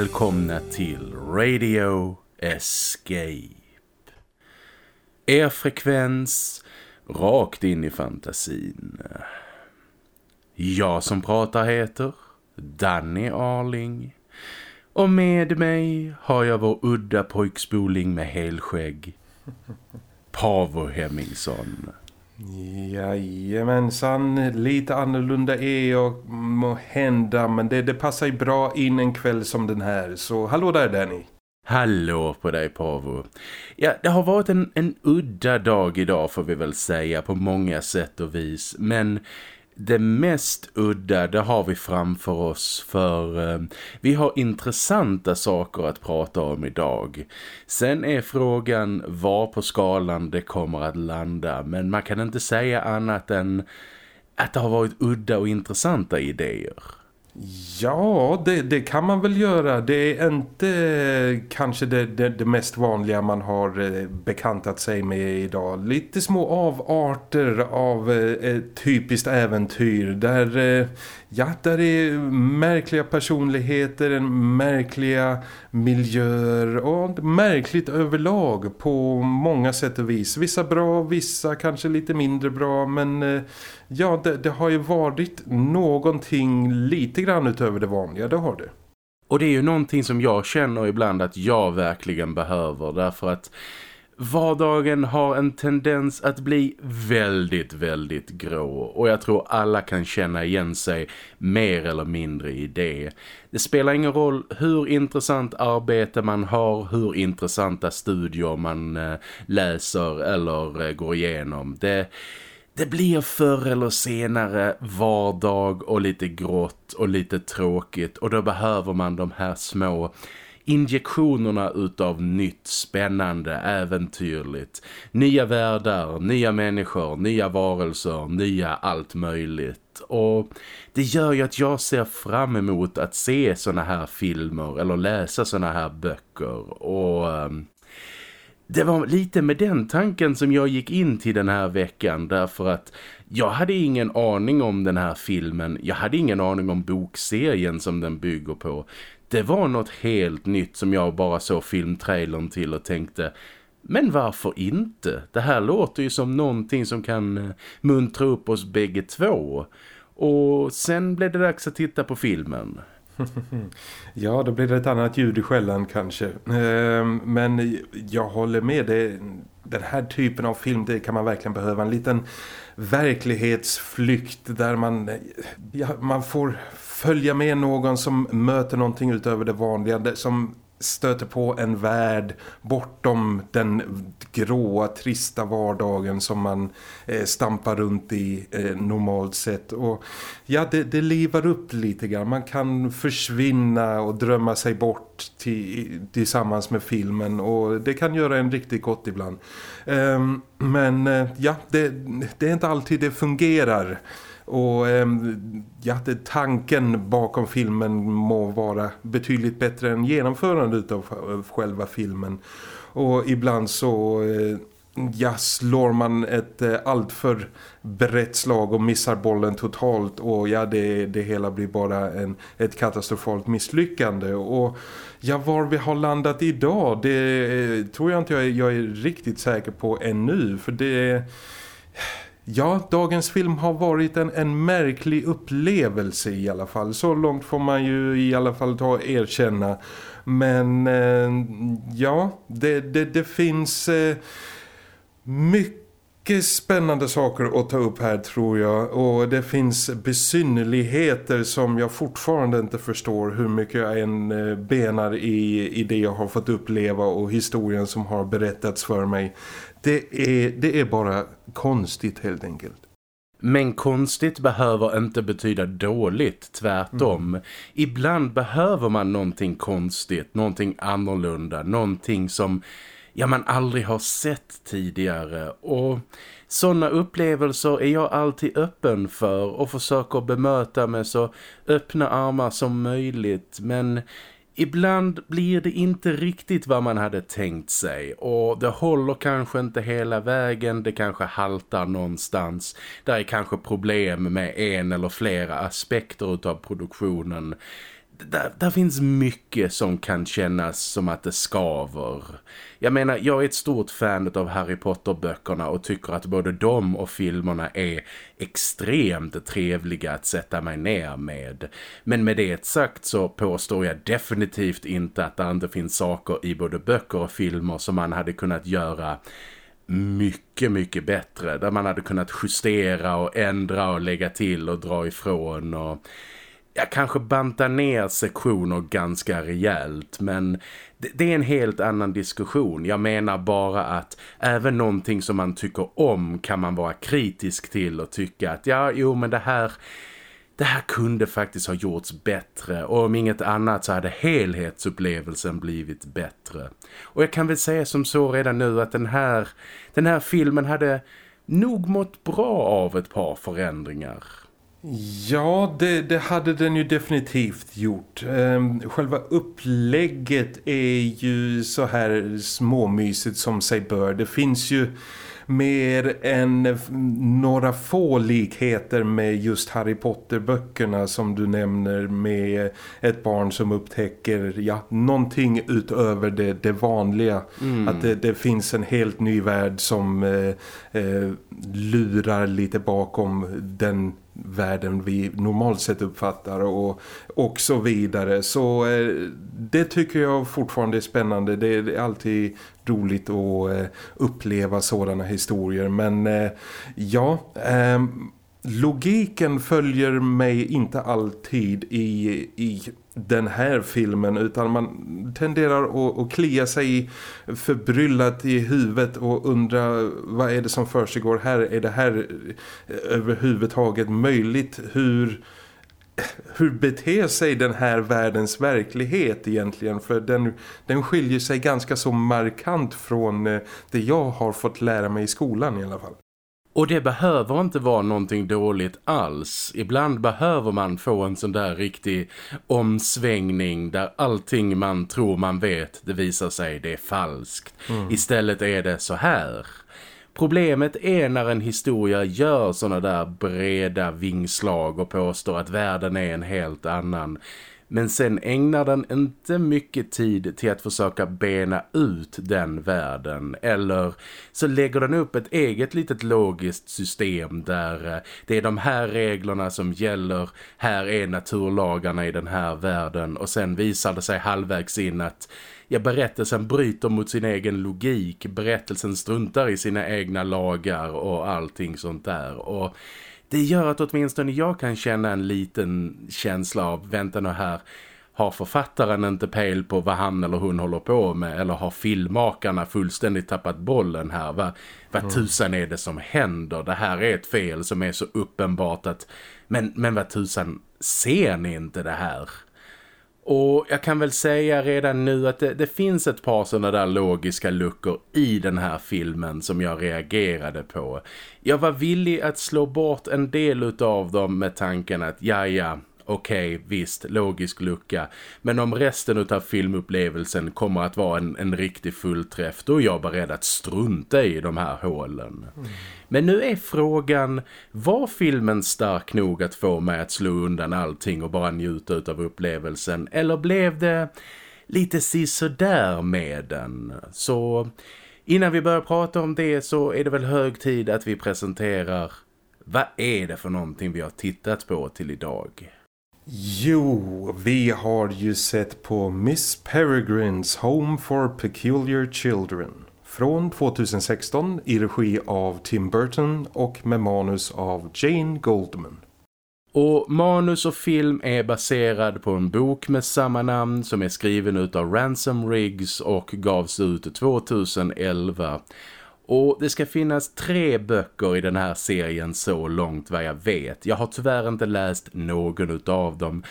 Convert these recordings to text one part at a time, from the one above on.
Välkomna till Radio Escape. Er frekvens rakt in i fantasin. Jag som pratar heter Danny Arling. Och med mig har jag vår udda pojkspoling med helskägg. Pavo Hemmingsson. Jajamensan, lite annorlunda är jag må hända men det, det passar ju bra in en kväll som den här. Så hallå där Danny. Hallå på dig Pavo. Ja, det har varit en, en udda dag idag får vi väl säga på många sätt och vis. Men det mest udda det har vi framför oss för eh, vi har intressanta saker att prata om idag. Sen är frågan var på skalan det kommer att landa men man kan inte säga annat än att det har varit udda och intressanta idéer. Ja, det, det, kan man väl göra. Det är inte kanske det, det, det, mest vanliga man har eh, bekantat sig med idag. Lite små avarter av eh, typiskt äventyr där, eh, ja, där är märkliga personligheter, märkliga miljöer och märkligt överlag på många sätt och vis. Vissa bra, vissa kanske lite mindre bra men eh, ja, det, det har ju varit någonting lite grann utöver det vanliga, det har det. Och det är ju någonting som jag känner ibland att jag verkligen behöver därför att vardagen har en tendens att bli väldigt, väldigt grå och jag tror alla kan känna igen sig mer eller mindre i det. Det spelar ingen roll hur intressant arbete man har, hur intressanta studier man eh, läser eller eh, går igenom. Det, det blir förr eller senare vardag och lite grått och lite tråkigt och då behöver man de här små injektionerna utav nytt, spännande, äventyrligt. Nya världar, nya människor, nya varelser, nya allt möjligt. Och det gör ju att jag ser fram emot att se såna här filmer eller läsa såna här böcker. Och ehm, det var lite med den tanken som jag gick in till den här veckan därför att jag hade ingen aning om den här filmen, jag hade ingen aning om bokserien som den bygger på. Det var något helt nytt som jag bara såg filmtrailern till och tänkte men varför inte? Det här låter ju som någonting som kan eh, muntra upp oss bägge två. Och sen blev det dags att titta på filmen. ja, då blir det ett annat ljud i skällan kanske. Ehm, men jag håller med. Det, den här typen av film det kan man verkligen behöva. En liten verklighetsflykt där man, ja, man får följa med någon som möter någonting utöver det vanliga. Som stöter på en värld bortom den gråa, trista vardagen som man eh, stampar runt i eh, normalt sett. Och ja, det, det livar upp lite grann. Man kan försvinna och drömma sig bort till, tillsammans med filmen och det kan göra en riktigt gott ibland. Eh, men eh, ja, det, det är inte alltid det fungerar. Och ehm, ja, det, tanken bakom filmen må vara betydligt bättre än genomförandet av eh, själva filmen. Och ibland så eh, ja, slår man ett eh, alltför brett slag och missar bollen totalt. Och ja, det, det hela blir bara en, ett katastrofalt misslyckande. Och ja, var vi har landat idag det tror jag inte jag, jag är riktigt säker på ännu. För det Ja, dagens film har varit en, en märklig upplevelse i alla fall. Så långt får man ju i alla fall ta och erkänna. Men eh, ja, det, det, det finns eh, mycket spännande saker att ta upp här tror jag. Och det finns besynnerligheter som jag fortfarande inte förstår hur mycket jag än eh, benar i, i det jag har fått uppleva och historien som har berättats för mig. Det är, det är bara konstigt helt enkelt. Men konstigt behöver inte betyda dåligt, tvärtom. Mm. Ibland behöver man någonting konstigt, någonting annorlunda, någonting som ja, man aldrig har sett tidigare. Och sådana upplevelser är jag alltid öppen för och försöker bemöta med så öppna armar som möjligt. Men Ibland blir det inte riktigt vad man hade tänkt sig och det håller kanske inte hela vägen, det kanske haltar någonstans. Där är kanske problem med en eller flera aspekter av produktionen där, där finns mycket som kan kännas som att det skaver. Jag menar, jag är ett stort fan av Harry Potter-böckerna och tycker att både de och filmerna är extremt trevliga att sätta mig ner med. Men med det sagt så påstår jag definitivt inte att det inte finns saker i både böcker och filmer som man hade kunnat göra mycket, mycket bättre. Där man hade kunnat justera och ändra och lägga till och dra ifrån och jag kanske bantar ner sektioner ganska rejält men det, det, är en helt annan diskussion. Jag menar bara att även någonting som man tycker om kan man vara kritisk till och tycka att ja, jo men det här det här kunde faktiskt ha gjorts bättre och om inget annat så hade helhetsupplevelsen blivit bättre. Och jag kan väl säga som så redan nu att den här, den här filmen hade nog mått bra av ett par förändringar. Ja, det, det, hade den ju definitivt gjort. Ehm, själva upplägget är ju så här småmysigt som sig bör. Det finns ju mer än några få likheter med just Harry Potter-böckerna som du nämner med ett barn som upptäcker ja, någonting utöver det, det vanliga. Mm. Att det, det, finns en helt ny värld som eh, eh, lurar lite bakom den världen vi normalt sett uppfattar och, och så vidare. Så eh, det tycker jag fortfarande är spännande. Det är alltid roligt att eh, uppleva sådana historier. Men eh, ja, eh, logiken följer mig inte alltid i, i den här filmen utan man tenderar att, att klia sig förbryllat i huvudet och undra vad är det som för sig går här? Är det här eh, överhuvudtaget möjligt? Hur hur beter sig den här världens verklighet egentligen? För den, den skiljer sig ganska så markant från eh, det jag har fått lära mig i skolan i alla fall. Och det behöver inte vara någonting dåligt alls. Ibland behöver man få en sån där riktig omsvängning där allting man tror man vet, det visar sig det är falskt. Mm. Istället är det så här. Problemet är när en historia gör såna där breda vingslag och påstår att världen är en helt annan. Men sen ägnar den inte mycket tid till att försöka bena ut den världen. Eller så lägger den upp ett eget litet logiskt system där eh, det är de här reglerna som gäller. Här är naturlagarna i den här världen. Och sen visar det sig halvvägs in att ja, berättelsen bryter mot sin egen logik. Berättelsen struntar i sina egna lagar och allting sånt där. Och det gör att åtminstone jag kan känna en liten känsla av, vänta nu här, har författaren inte pejl på vad han eller hon håller på med eller har filmmakarna fullständigt tappat bollen här? Va, vad mm. tusan är det som händer? Det här är ett fel som är så uppenbart att men, men vad tusan, ser ni inte det här? Och jag kan väl säga redan nu att det, det finns ett par sådana där logiska luckor i den här filmen som jag reagerade på. Jag var villig att slå bort en del av dem med tanken att ja ja, okej, okay, visst, logisk lucka. Men om resten av filmupplevelsen kommer att vara en, en riktig fullträff, då är jag beredd att strunta i de här hålen. Mm. Men nu är frågan, var filmen stark nog att få mig att slå undan allting och bara njuta av upplevelsen? Eller blev det lite sisådär med den? Så innan vi börjar prata om det så är det väl hög tid att vi presenterar vad är det för någonting vi har tittat på till idag? Jo, vi har ju sett på Miss Peregrines Home for Peculiar Children från 2016 i regi av Tim Burton och med manus av Jane Goldman. Och manus och film är baserad på en bok med samma namn som är skriven av Ransom Riggs och gavs ut 2011. Och det ska finnas tre böcker i den här serien så långt vad jag vet. Jag har tyvärr inte läst någon av dem.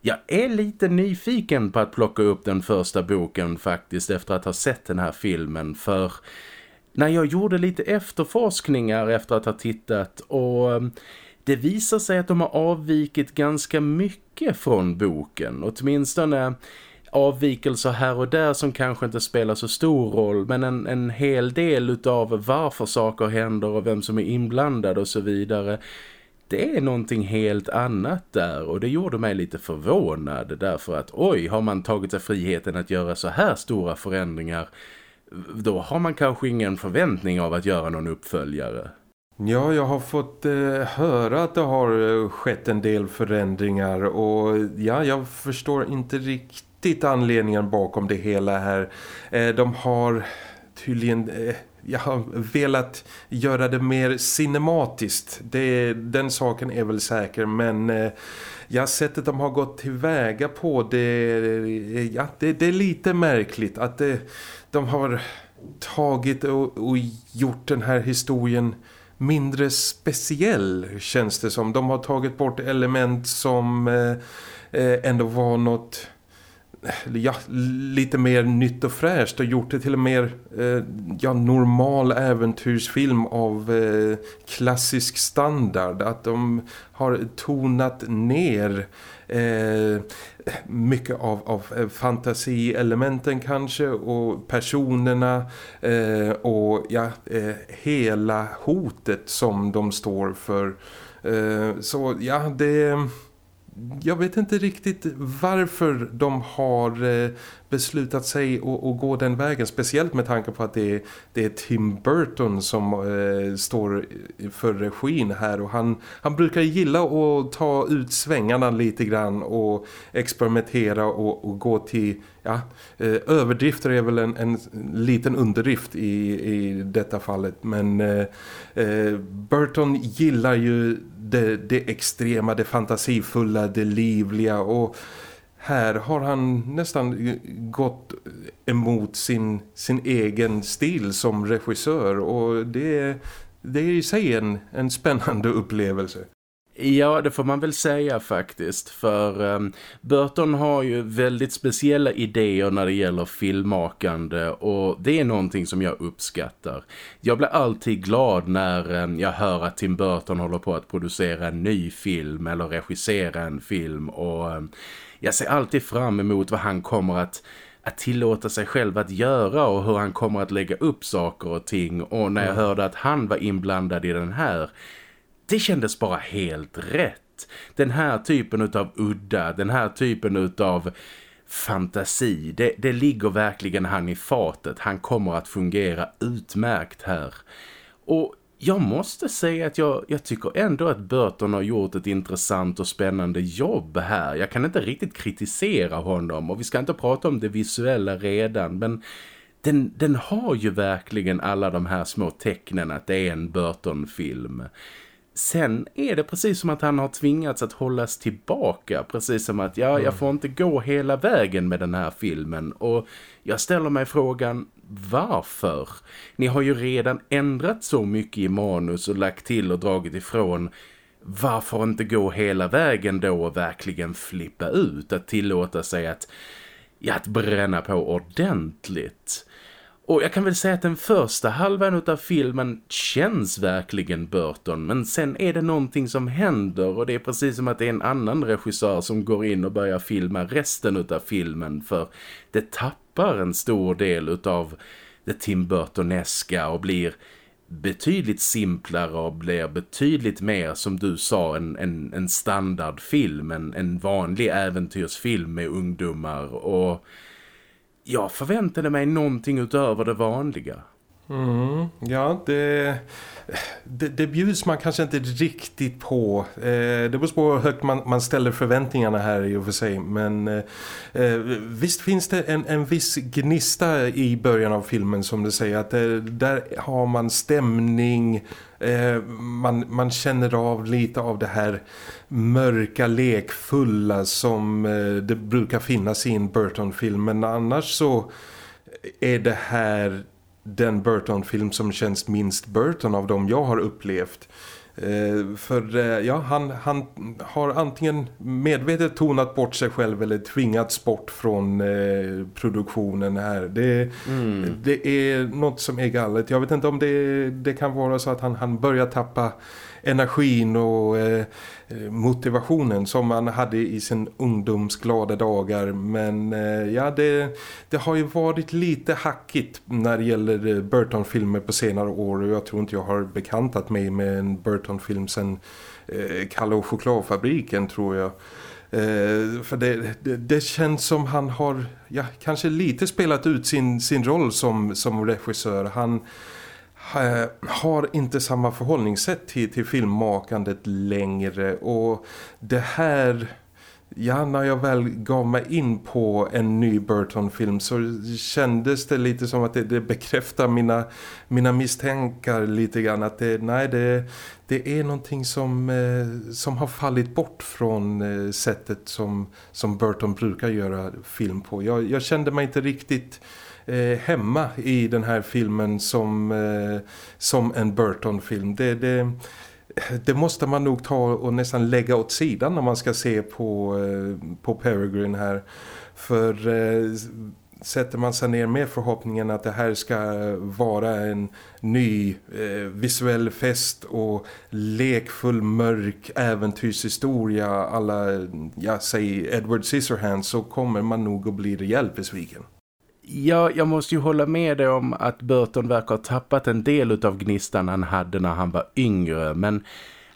Jag är lite nyfiken på att plocka upp den första boken faktiskt efter att ha sett den här filmen för när jag gjorde lite efterforskningar efter att ha tittat och um, det visar sig att de har avvikit ganska mycket från boken. Åtminstone avvikelser här och där som kanske inte spelar så stor roll men en, en hel del utav varför saker händer och vem som är inblandad och så vidare det är någonting helt annat där och det gjorde mig lite förvånad därför att oj, har man tagit sig friheten att göra så här stora förändringar då har man kanske ingen förväntning av att göra någon uppföljare. Ja, jag har fått eh, höra att det har eh, skett en del förändringar och ja, jag förstår inte riktigt anledningen bakom det hela här. Eh, de har tydligen... Eh, jag har velat göra det mer cinematiskt. Det, den saken är väl säker men eh, ja, sättet de har gått tillväga på det, eh, ja, det, det är lite märkligt att det, de har tagit och, och gjort den här historien mindre speciell känns det som. De har tagit bort element som eh ändå var något ja, lite mer nytt och fräscht och gjort det till en mer eh, ja, normal äventyrsfilm av eh, klassisk standard. Att de har tonat ner eh, mycket av, av eh, fantasielementen kanske och personerna eh, och ja, eh, hela hotet som de står för. Eh, så ja, det jag vet inte riktigt varför de har eh, beslutat sig att gå den vägen. Speciellt med tanke på att det är, det är Tim Burton som eh, står för regin här. Och han, han brukar gilla att ta ut svängarna lite grann och experimentera och, och gå till... Ja, eh, överdrifter är väl en, en liten underdrift i, i detta fallet. Men eh, eh Burton gillar ju det, det extrema, det fantasifulla, det livliga och här har han nästan gått emot sin, sin egen stil som regissör och det, det är i sig en, en spännande upplevelse. Ja, det får man väl säga faktiskt. För um, Burton har ju väldigt speciella idéer när det gäller filmmakande och det är någonting som jag uppskattar. Jag blir alltid glad när um, jag hör att Tim Burton håller på att producera en ny film eller regissera en film och um, jag ser alltid fram emot vad han kommer att att tillåta sig själv att göra och hur han kommer att lägga upp saker och ting och när jag mm. hörde att han var inblandad i den här det kändes bara helt rätt. Den här typen av udda, den här typen av fantasi, det, det ligger verkligen han i fatet. Han kommer att fungera utmärkt här. Och jag måste säga att jag, jag tycker ändå att Burton har gjort ett intressant och spännande jobb här. Jag kan inte riktigt kritisera honom och vi ska inte prata om det visuella redan men den, den har ju verkligen alla de här små tecknen att det är en Burton-film. Sen är det precis som att han har tvingats att hållas tillbaka. Precis som att ja, jag mm. får inte gå hela vägen med den här filmen. Och jag ställer mig frågan, varför? Ni har ju redan ändrat så mycket i manus och lagt till och dragit ifrån. Varför inte gå hela vägen då och verkligen flippa ut? Att tillåta sig att, ja, att bränna på ordentligt. Och jag kan väl säga att den första halvan av filmen känns verkligen Burton. Men sen är det någonting som händer och det är precis som att det är en annan regissör som går in och börjar filma resten av filmen. För det tappar en stor del av det Tim Burtoneska och blir betydligt simplare och blir betydligt mer som du sa en, en, en standardfilm, en, en vanlig äventyrsfilm med ungdomar och jag förväntade mig någonting utöver det vanliga. Mm, ja, det, det, det bjuds man kanske inte riktigt på. Eh, det beror på hur högt man, man ställer förväntningarna här i och för sig. Men eh, eh, visst finns det en, en viss gnista i början av filmen som du säger. Att eh, där har man stämning, eh, man, man känner av lite av det här mörka, lekfulla som eh, det brukar finnas i en Burton-film. Men annars så är det här den Burton-film som känns minst Burton av dem jag har upplevt. Eh, för eh, ja, han, han har antingen medvetet tonat bort sig själv eller tvingats bort från eh, produktionen här. Det, mm. det är något som är galet. Jag vet inte om det, det kan vara så att han, han börjar tappa energin och eh, Eh, motivationen som man hade i sin ungdomsglada dagar. Men eh, ja, det, det har ju varit lite hackigt när det gäller eh, Burton-filmer på senare år och jag tror inte jag har bekantat mig med en Burton-film sen eh, Kalle och chokladfabriken tror jag. Eh, för det, det, det, känns som han har ja, kanske lite spelat ut sin, sin roll som, som regissör. Han eh, Eh, har inte samma förhållningssätt till, till filmmakandet längre och det här ja, när jag väl gav mig in på en ny Burton-film så kändes det lite som att det, det bekräftar mina, mina misstänkar lite grann. Att det, nej, det, det är någonting som, eh, som har fallit bort från eh, sättet som, som Burton brukar göra film på. Jag, jag kände mig inte riktigt eh, hemma i den här filmen som, eh, som en Burton-film. Det, det, det måste man nog ta och nästan lägga åt sidan när man ska se på, eh, på Peregrine här. För eh, sätter man sig ner med förhoppningen att det här ska vara en ny eh, visuell fest och lekfull mörk äventyrshistoria alla, ja säg Edward Scissorhands så kommer man nog att bli rejält besviken. Ja, jag måste ju hålla med dig om att Burton verkar ha tappat en del av gnistan han hade när han var yngre. Men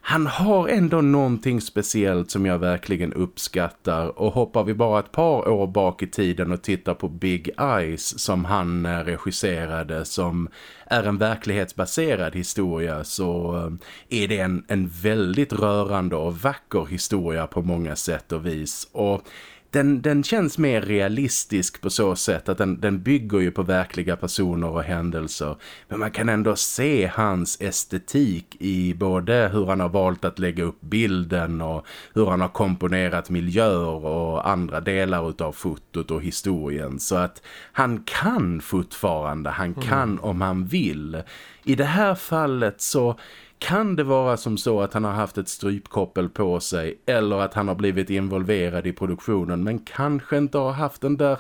han har ändå någonting speciellt som jag verkligen uppskattar. Och hoppar vi bara ett par år bak i tiden och tittar på Big Eyes som han eh, regisserade som är en verklighetsbaserad historia så eh, är det en, en väldigt rörande och vacker historia på många sätt och vis. Och den, den känns mer realistisk på så sätt att den, den bygger ju på verkliga personer och händelser. Men man kan ändå se hans estetik i både hur han har valt att lägga upp bilden och hur han har komponerat miljöer och andra delar av fotot och historien. Så att han kan fortfarande, han mm. kan mm. om han vill. I det här fallet så kan det vara som så att han har haft ett strypkoppel på sig eller att han har blivit involverad i produktionen men kanske inte har haft den där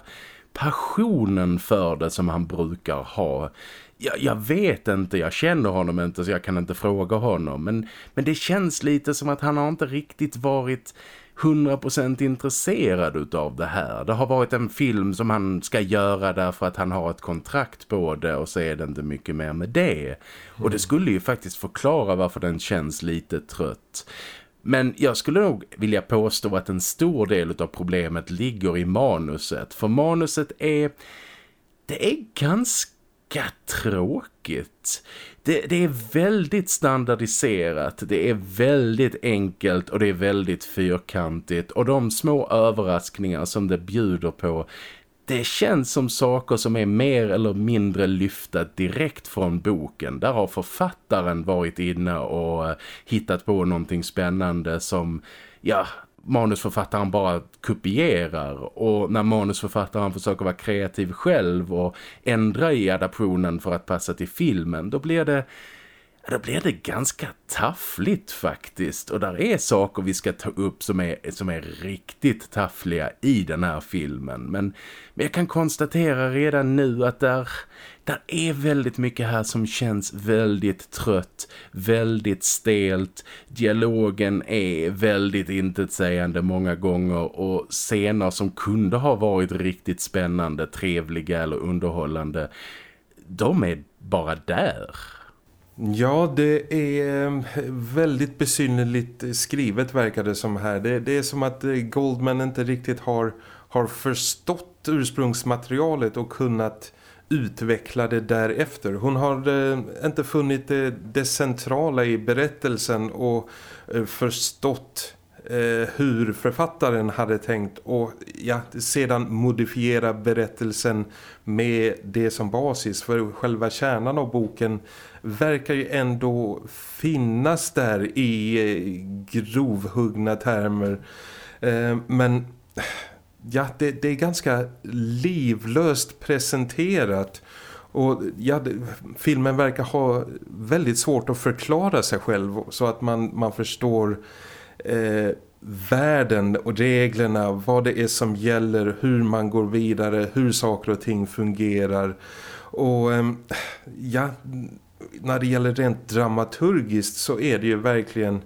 passionen för det som han brukar ha. Jag, jag, vet inte, jag känner honom inte så jag kan inte fråga honom men, men det känns lite som att han har inte riktigt varit 100% intresserad av det här. Det har varit en film som han ska göra därför att han har ett kontrakt på det och så är det inte mycket mer med det. Mm. Och det skulle ju faktiskt förklara varför den känns lite trött. Men jag skulle nog vilja påstå att en stor del av problemet ligger i manuset. För manuset är... Det är ganska tråkigt. Det, det, är väldigt standardiserat, det är väldigt enkelt och det är väldigt fyrkantigt. Och de små överraskningar som det bjuder på, det känns som saker som är mer eller mindre lyfta direkt från boken. Där har författaren varit inne och eh, hittat på någonting spännande som, ja, manusförfattaren bara kopierar. Och när manusförfattaren försöker vara kreativ själv och ändra i adaptionen för att passa till filmen då blir det då blir det ganska taffligt faktiskt. Och där är saker vi ska ta upp som är, som är riktigt taffliga i den här filmen. Men, men jag kan konstatera redan nu att där, där är väldigt mycket här som känns väldigt trött, väldigt stelt. Dialogen är väldigt intetsägande många gånger och scener som kunde ha varit riktigt spännande, trevliga eller underhållande, de är bara där. Ja, det är ehm, väldigt besynnerligt skrivet verkar det som här. Det, det, är som att eh, Goldman inte riktigt har, har förstått ursprungsmaterialet och kunnat utveckla det därefter. Hon har eh, inte funnit det, det, centrala i berättelsen och eh, förstått eh, hur författaren hade tänkt och ja, sedan modifiera berättelsen med det som basis. För själva kärnan av boken verkar ju ändå finnas där i eh, grovhuggna termer. Eh, men ja, det, det, är ganska livlöst presenterat. Och ja, filmen verkar ha väldigt svårt att förklara sig själv så att man, man förstår eh, världen och reglerna, vad det är som gäller, hur man går vidare, hur saker och ting fungerar. Och eh, ja, när det gäller rent dramaturgiskt så är det ju verkligen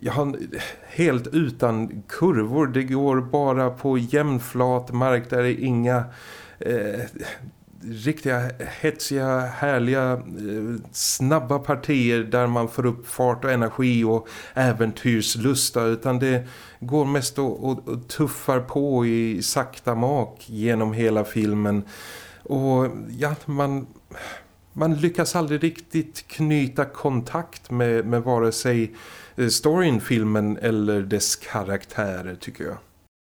jag har helt utan kurvor. Det går bara på jämnflat mark där det är inga eh, riktiga hetsiga, härliga, eh, snabba partier där man får upp fart och energi och äventyrslusta utan det går mest och, och, och tuffar på i sakta mak genom hela filmen och ja, man, man lyckas aldrig riktigt knyta kontakt med, med vare sig eh, storyn filmen eller dess karaktärer tycker jag.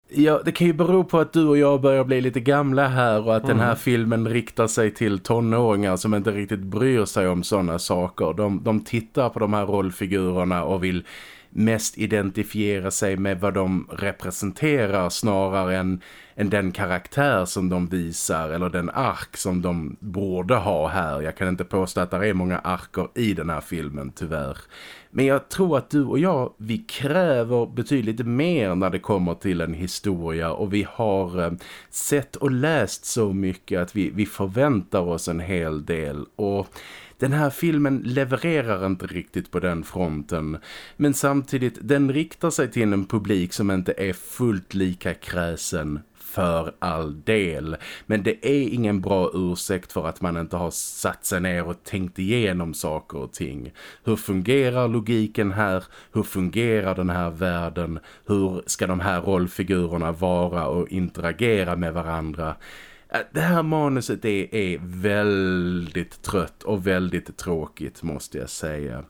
Ja, det kan ju bero på att du och jag börjar bli lite gamla här och att mm. den här mm. filmen riktar sig till tonåringar som inte riktigt bryr sig om sådana saker. De, de tittar på de här rollfigurerna och vill mest identifiera sig med vad de representerar snarare än, än den karaktär som de visar eller den ark som de borde ha här. Jag kan inte påstå att det är många arker i den här filmen tyvärr. Men jag tror att du och jag, vi kräver betydligt mer när det kommer till en historia och vi har eh, sett och läst så mycket att vi, vi förväntar oss en hel del och den här filmen levererar inte riktigt på den fronten. Men samtidigt, den riktar sig till en publik som inte är fullt lika kräsen för all del. Men det är ingen bra ursäkt för att man inte har satt sig ner och tänkt igenom saker och ting. Hur fungerar logiken här? Hur fungerar den här världen? Hur ska de här rollfigurerna vara och interagera med varandra? Äh, det här manuset är, är väldigt trött och väldigt tråkigt måste jag säga.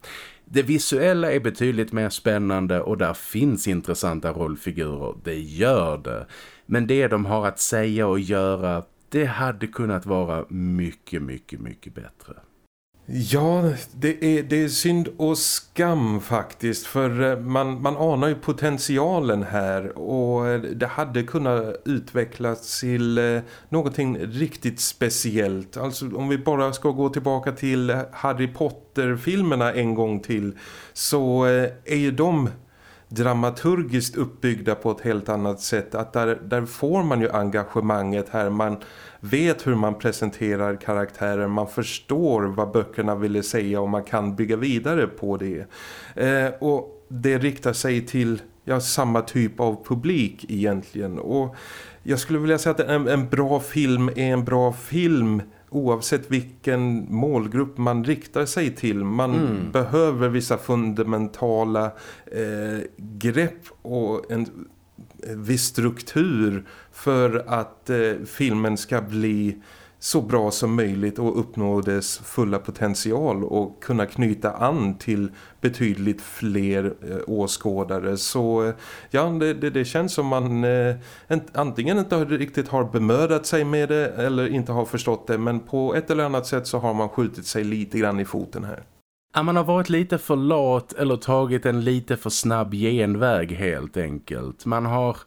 Det visuella är betydligt mer spännande och där finns intressanta rollfigurer, det gör det. Men det de har att säga och göra, det hade kunnat vara mycket, mycket, mycket bättre. Ja, det är, det är synd och skam faktiskt för eh, man, man anar ju potentialen här och eh, det hade kunnat utvecklas till eh, någonting riktigt speciellt. Alltså om vi bara ska gå tillbaka till Harry Potter-filmerna en gång till så är ju de dramaturgiskt uppbyggda på ett helt annat sätt. Att där, där får man ju engagemanget här. Man vet hur man presenterar karaktärer. Man förstår vad böckerna ville säga och man kan bygga vidare på det. Eh, och det riktar sig till ja, samma typ av publik egentligen. Och jag skulle vilja säga att en, en bra film är en bra film oavsett vilken målgrupp man riktar sig till. Man mm. behöver vissa fundamentala eh, grepp och en viss struktur för att eh, filmen ska bli så bra som möjligt och uppnå dess fulla potential och kunna knyta an till betydligt fler eh, åskådare. Så eh, ja, det, det, det, känns som man eh, antingen inte riktigt har bemödat sig med det eller inte har förstått det men på ett eller annat sätt så har man skjutit sig lite grann i foten här. Ja, man har varit lite för lat eller tagit en lite för snabb genväg helt enkelt. Man har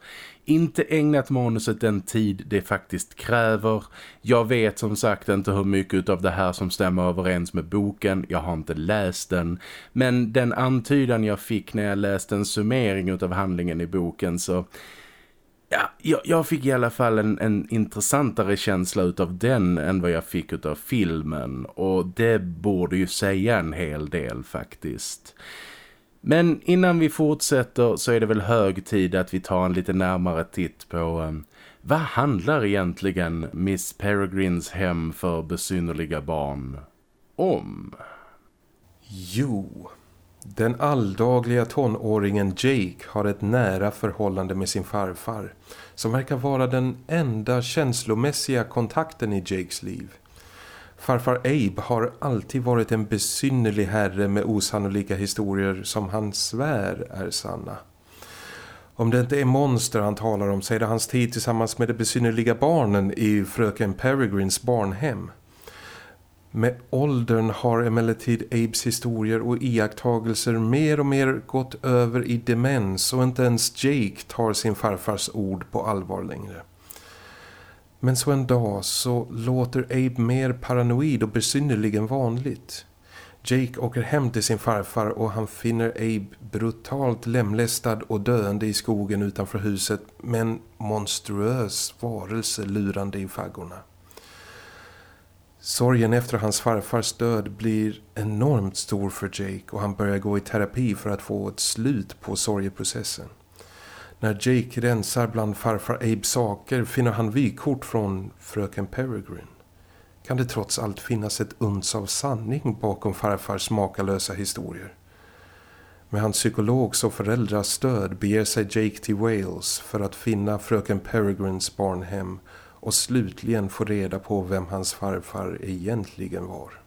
inte ägnat manuset den tid det faktiskt kräver. Jag vet som sagt inte hur mycket av det här som stämmer överens med boken. Jag har inte läst den. Men den antydan jag fick när jag läste en summering av handlingen i boken så... Ja, jag, jag fick i alla fall en, en intressantare känsla utav den än vad jag fick utav filmen. Och det borde ju säga en hel del faktiskt. Men innan vi fortsätter så är det väl hög tid att vi tar en lite närmare titt på um, vad handlar egentligen Miss Peregrines hem för besynnerliga barn om? Jo, den alldagliga tonåringen Jake har ett nära förhållande med sin farfar som verkar vara den enda känslomässiga kontakten i Jakes liv. Farfar Abe har alltid varit en besynnerlig herre med osannolika historier som han svär är sanna. Om det inte är monster han talar om så är det hans tid tillsammans med de besynnerliga barnen i fröken Peregrines barnhem. Med åldern har emellertid Abes historier och iakttagelser mer och mer gått över i demens och inte ens Jake tar sin farfars ord på allvar längre. Men så en dag så låter Abe mer paranoid och besynnerligen vanligt. Jake åker hem till sin farfar och han finner Abe brutalt lemlästad och döende i skogen utanför huset med en monstruös varelse lurande i faggorna. Sorgen efter hans farfars död blir enormt stor för Jake och han börjar gå i terapi för att få ett slut på sorgeprocessen. När Jake rensar bland farfar Abes saker finner han vykort från fröken Peregrine. Kan det trots allt finnas ett uns av sanning bakom farfars makalösa historier? Med hans psykologs och föräldrars stöd beger sig Jake till Wales för att finna fröken Peregrines barnhem och slutligen få reda på vem hans farfar egentligen var.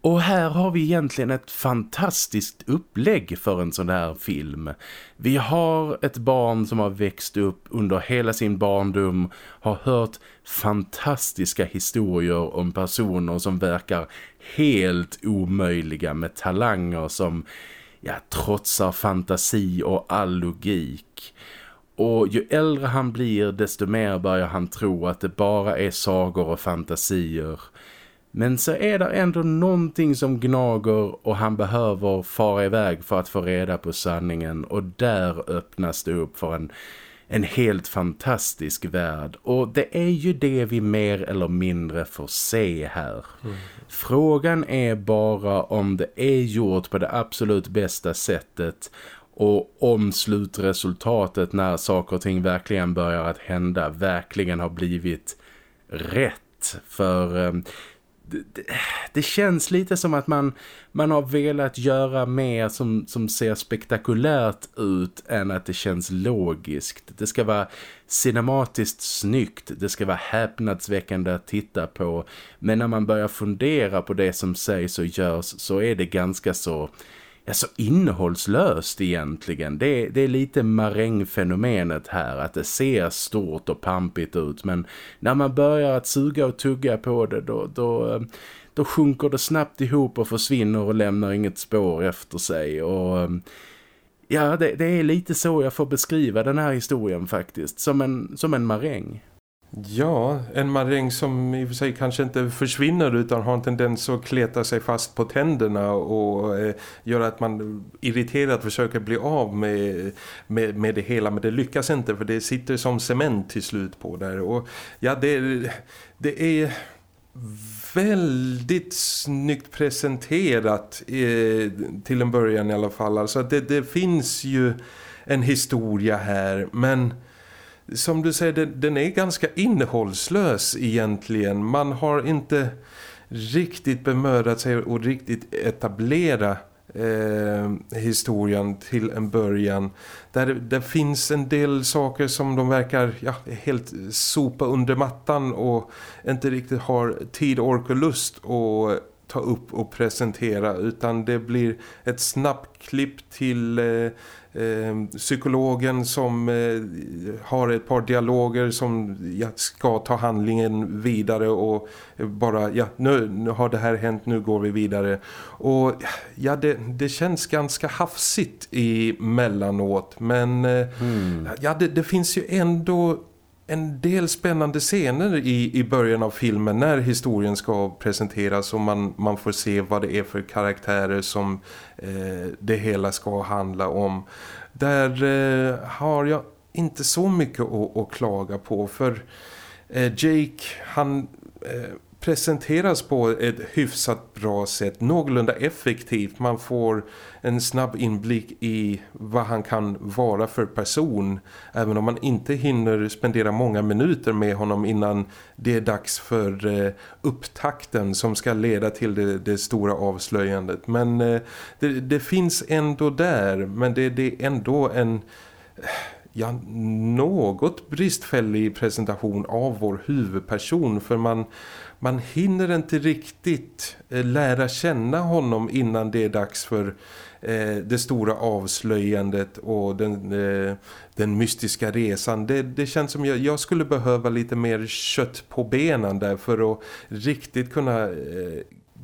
Och här har vi egentligen ett fantastiskt upplägg för en sån här film. Vi har ett barn som har växt upp under hela sin barndom, har hört fantastiska historier om personer som verkar helt omöjliga med talanger som ja, trotsar fantasi och all logik. Och ju äldre han blir desto mer börjar han tro att det bara är sagor och fantasier. Men så är det ändå någonting som gnager och han behöver fara iväg för att få reda på sanningen. Och där öppnas det upp för en, en helt fantastisk värld. Och det är ju det vi mer eller mindre får se här. Mm. Frågan är bara om det är gjort på det absolut bästa sättet och om slutresultatet när saker och ting verkligen börjar att hända verkligen har blivit rätt. För eh, det, det, känns lite som att man, man har velat göra mer som, som ser spektakulärt ut än att det känns logiskt. Det ska vara cinematiskt snyggt, det ska vara häpnadsväckande att titta på. Men när man börjar fundera på det som sägs och görs så är det ganska så ja, så innehållslöst egentligen. Det, det är lite marängfenomenet här att det ser stort och pampigt ut men när man börjar att suga och tugga på det då, då, eh, då sjunker det snabbt ihop och försvinner och lämnar inget spår efter sig och eh, ja det, det är lite så jag får beskriva den här historien faktiskt som en, som en maräng. Ja, en maräng som i och för sig kanske inte försvinner utan har en tendens att kleta sig fast på tänderna och eh, gör att man irriterat försöker bli av med, med, med det hela men det lyckas inte för det sitter som cement till slut på där. Och ja det, det är väldigt snyggt presenterat eh, till en början i alla fall. Alltså det, det finns ju en historia här men som du säger, den är ganska innehållslös egentligen. Man har inte riktigt bemödat sig och riktigt etablera eh, historien till en början. Där det finns en del saker som de verkar ja, helt sopa under mattan och inte riktigt har tid, ork och lust att ta upp och presentera utan det blir ett snabbt klipp till eh, eh, psykologen som eh, har ett par dialoger som ja, ska ta handlingen vidare och bara, ja nu, nu, har det här hänt, nu går vi vidare. Och ja, det, det känns ganska hafsigt i mellanåt men eh, mm. ja, det, det finns ju ändå en del spännande scener i, i början av filmen när historien ska presenteras och man, man får se vad det är för karaktärer som eh, det hela ska handla om. Där eh, har jag inte så mycket att, att klaga på för eh, Jake han eh, presenteras på ett hyfsat bra sätt, någorlunda effektivt. Man får en snabb inblick i vad han kan vara för person även om man inte hinner spendera många minuter med honom innan det är dags för eh, upptakten som ska leda till det, det stora avslöjandet. Men eh, det, det, finns ändå där men det, det är ändå en ja, något bristfällig presentation av vår huvudperson för man man hinner inte riktigt eh, lära känna honom innan det är dags för eh, det stora avslöjandet och den, eh, den mystiska resan. Det, det känns som jag, jag, skulle behöva lite mer kött på benen där för att riktigt kunna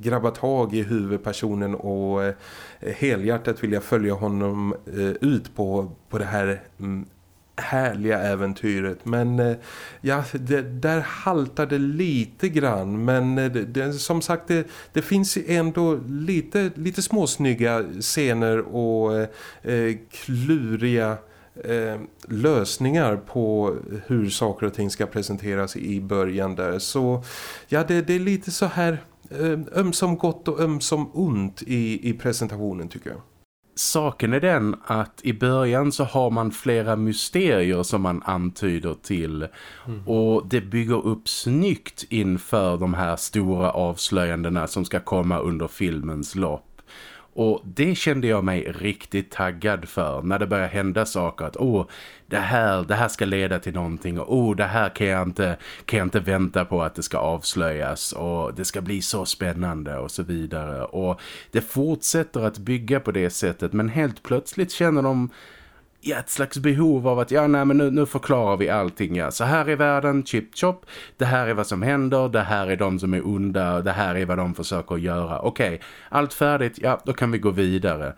grabba tag i huvudpersonen och helhjärtat vilja följa honom ut på, på det här mm, härliga äventyret men eh, ja, det, där haltar det lite grann men eh, det, det, som sagt det, det finns ändå lite, lite småsnygga scener och eh, eh, kluriga eh, lösningar på hur saker och ting ska presenteras i början där. Så ja, det, det är lite så här eh, ömsom gott och ömsom ont i, i presentationen tycker jag. Saken är den att i början så har man flera mysterier som man antyder till mm. och det bygger upp snyggt inför de här stora avslöjandena som ska komma under filmens lopp. Och det kände jag mig riktigt taggad för när det började hända saker. Att åh, det här, det här ska leda till någonting. Och åh, det här kan jag, inte, kan jag inte vänta på att det ska avslöjas. Och det ska bli så spännande och så vidare. Och det fortsätter att bygga på det sättet. Men helt plötsligt känner de ja, ett slags behov av att ja, nej, men nu, nu förklarar vi allting. Ja. Så här är världen, chip chop. Det här är vad som händer. Det här är de som är onda. Det här är vad de försöker göra. Okej, okay, allt färdigt. Ja, då kan vi gå vidare.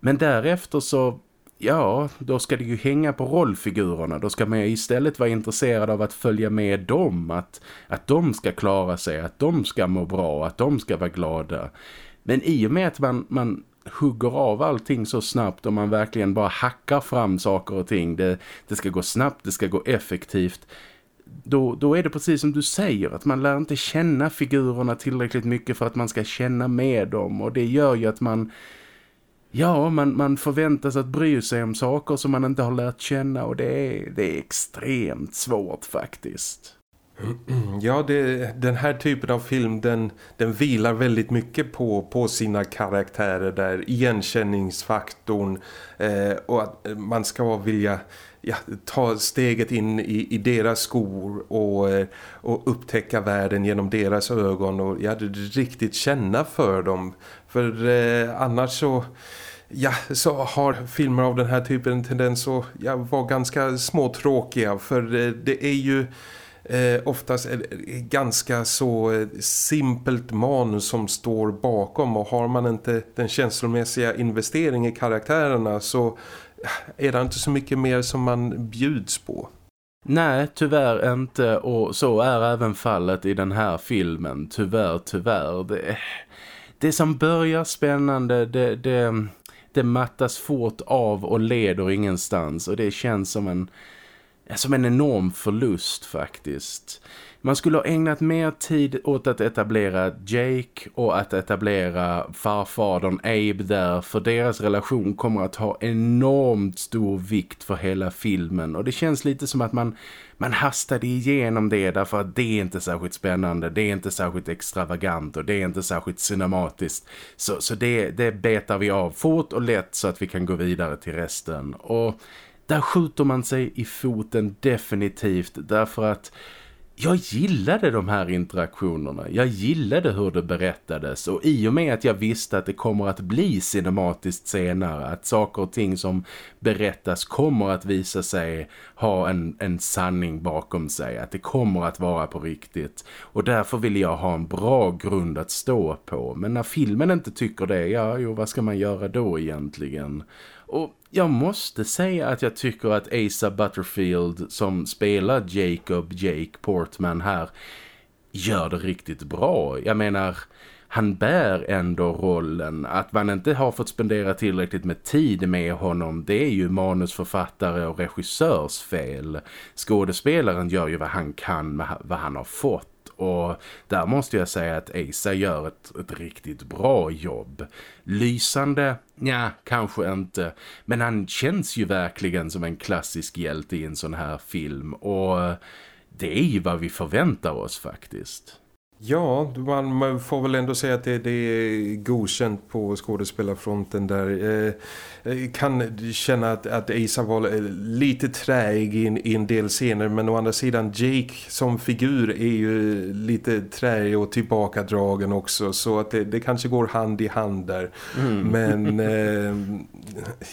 Men därefter så ja, då ska det ju hänga på rollfigurerna. Då ska man istället vara intresserad av att följa med dem. Att, att de ska klara sig, att de ska må bra, att de ska vara glada. Men i och med att man, man hugger av allting så snabbt och man verkligen bara hackar fram saker och ting. Det, det ska gå snabbt, det ska gå effektivt. Då, då är det precis som du säger att man lär inte känna figurerna tillräckligt mycket för att man ska känna med dem och det gör ju att man ja, man, man förväntas att bry sig om saker som man inte har lärt känna och det är, det är extremt svårt faktiskt. Ja, det, den här typen av film den, den vilar väldigt mycket på, på sina karaktärer där igenkänningsfaktorn eh, och att eh, man ska vilja ja, ta steget in i, i deras skor och, eh, och upptäcka världen genom deras ögon och ja, riktigt känna för dem. För eh, annars så ja, så har filmer av den här typen en tendens att ja, vara ganska småtråkiga för eh, det är ju eh, oftast är ganska så eh, simpelt manus som står bakom och har man inte den känslomässiga investering i karaktärerna så eh, är det inte så mycket mer som man bjuds på. Nej, tyvärr inte och så är även fallet i den här filmen. Tyvärr, tyvärr. Det, det som börjar spännande, det, det, det mattas fort av och leder ingenstans och det känns som en som en enorm förlust faktiskt. Man skulle ha ägnat mer tid åt att etablera Jake och att etablera farfadern Abe där för deras relation kommer att ha enormt stor vikt för hela filmen. Och det känns lite som att man, man hastade igenom det därför att det är inte särskilt spännande, det är inte särskilt extravagant och det är inte särskilt cinematiskt. Så, så det, det betar vi av fort och lätt så att vi kan gå vidare till resten. Och där skjuter man sig i foten definitivt därför att jag gillade de här interaktionerna. Jag gillade hur det berättades och i och med att jag visste att det kommer att bli cinematiskt senare, att saker och ting som berättas kommer att visa sig ha en, en sanning bakom sig, att det kommer att vara på riktigt. Och därför ville jag ha en bra grund att stå på. Men när filmen inte tycker det, ja, jo, vad ska man göra då egentligen? Och jag måste säga att jag tycker att Asa Butterfield som spelar Jacob Jake Portman här gör det riktigt bra. Jag menar, han bär ändå rollen. Att man inte har fått spendera tillräckligt med tid med honom det är ju manusförfattare och regissörs fel. Skådespelaren gör ju vad han kan med vad han har fått. Och där måste jag säga att Asa gör ett, ett riktigt bra jobb. Lysande? Ja, kanske inte. Men han känns ju verkligen som en klassisk hjälte i en sån här film. Och det är ju vad vi förväntar oss faktiskt. Ja, man, får väl ändå säga att det, det är godkänt på skådespelarfronten där. Eh, eh kan känna att, att Asa var eh, lite träig i, i en del scener men å andra sidan Jake som figur är ju lite träig och tillbakadragen också så att det, det kanske går hand i hand där. Mm. Men eh,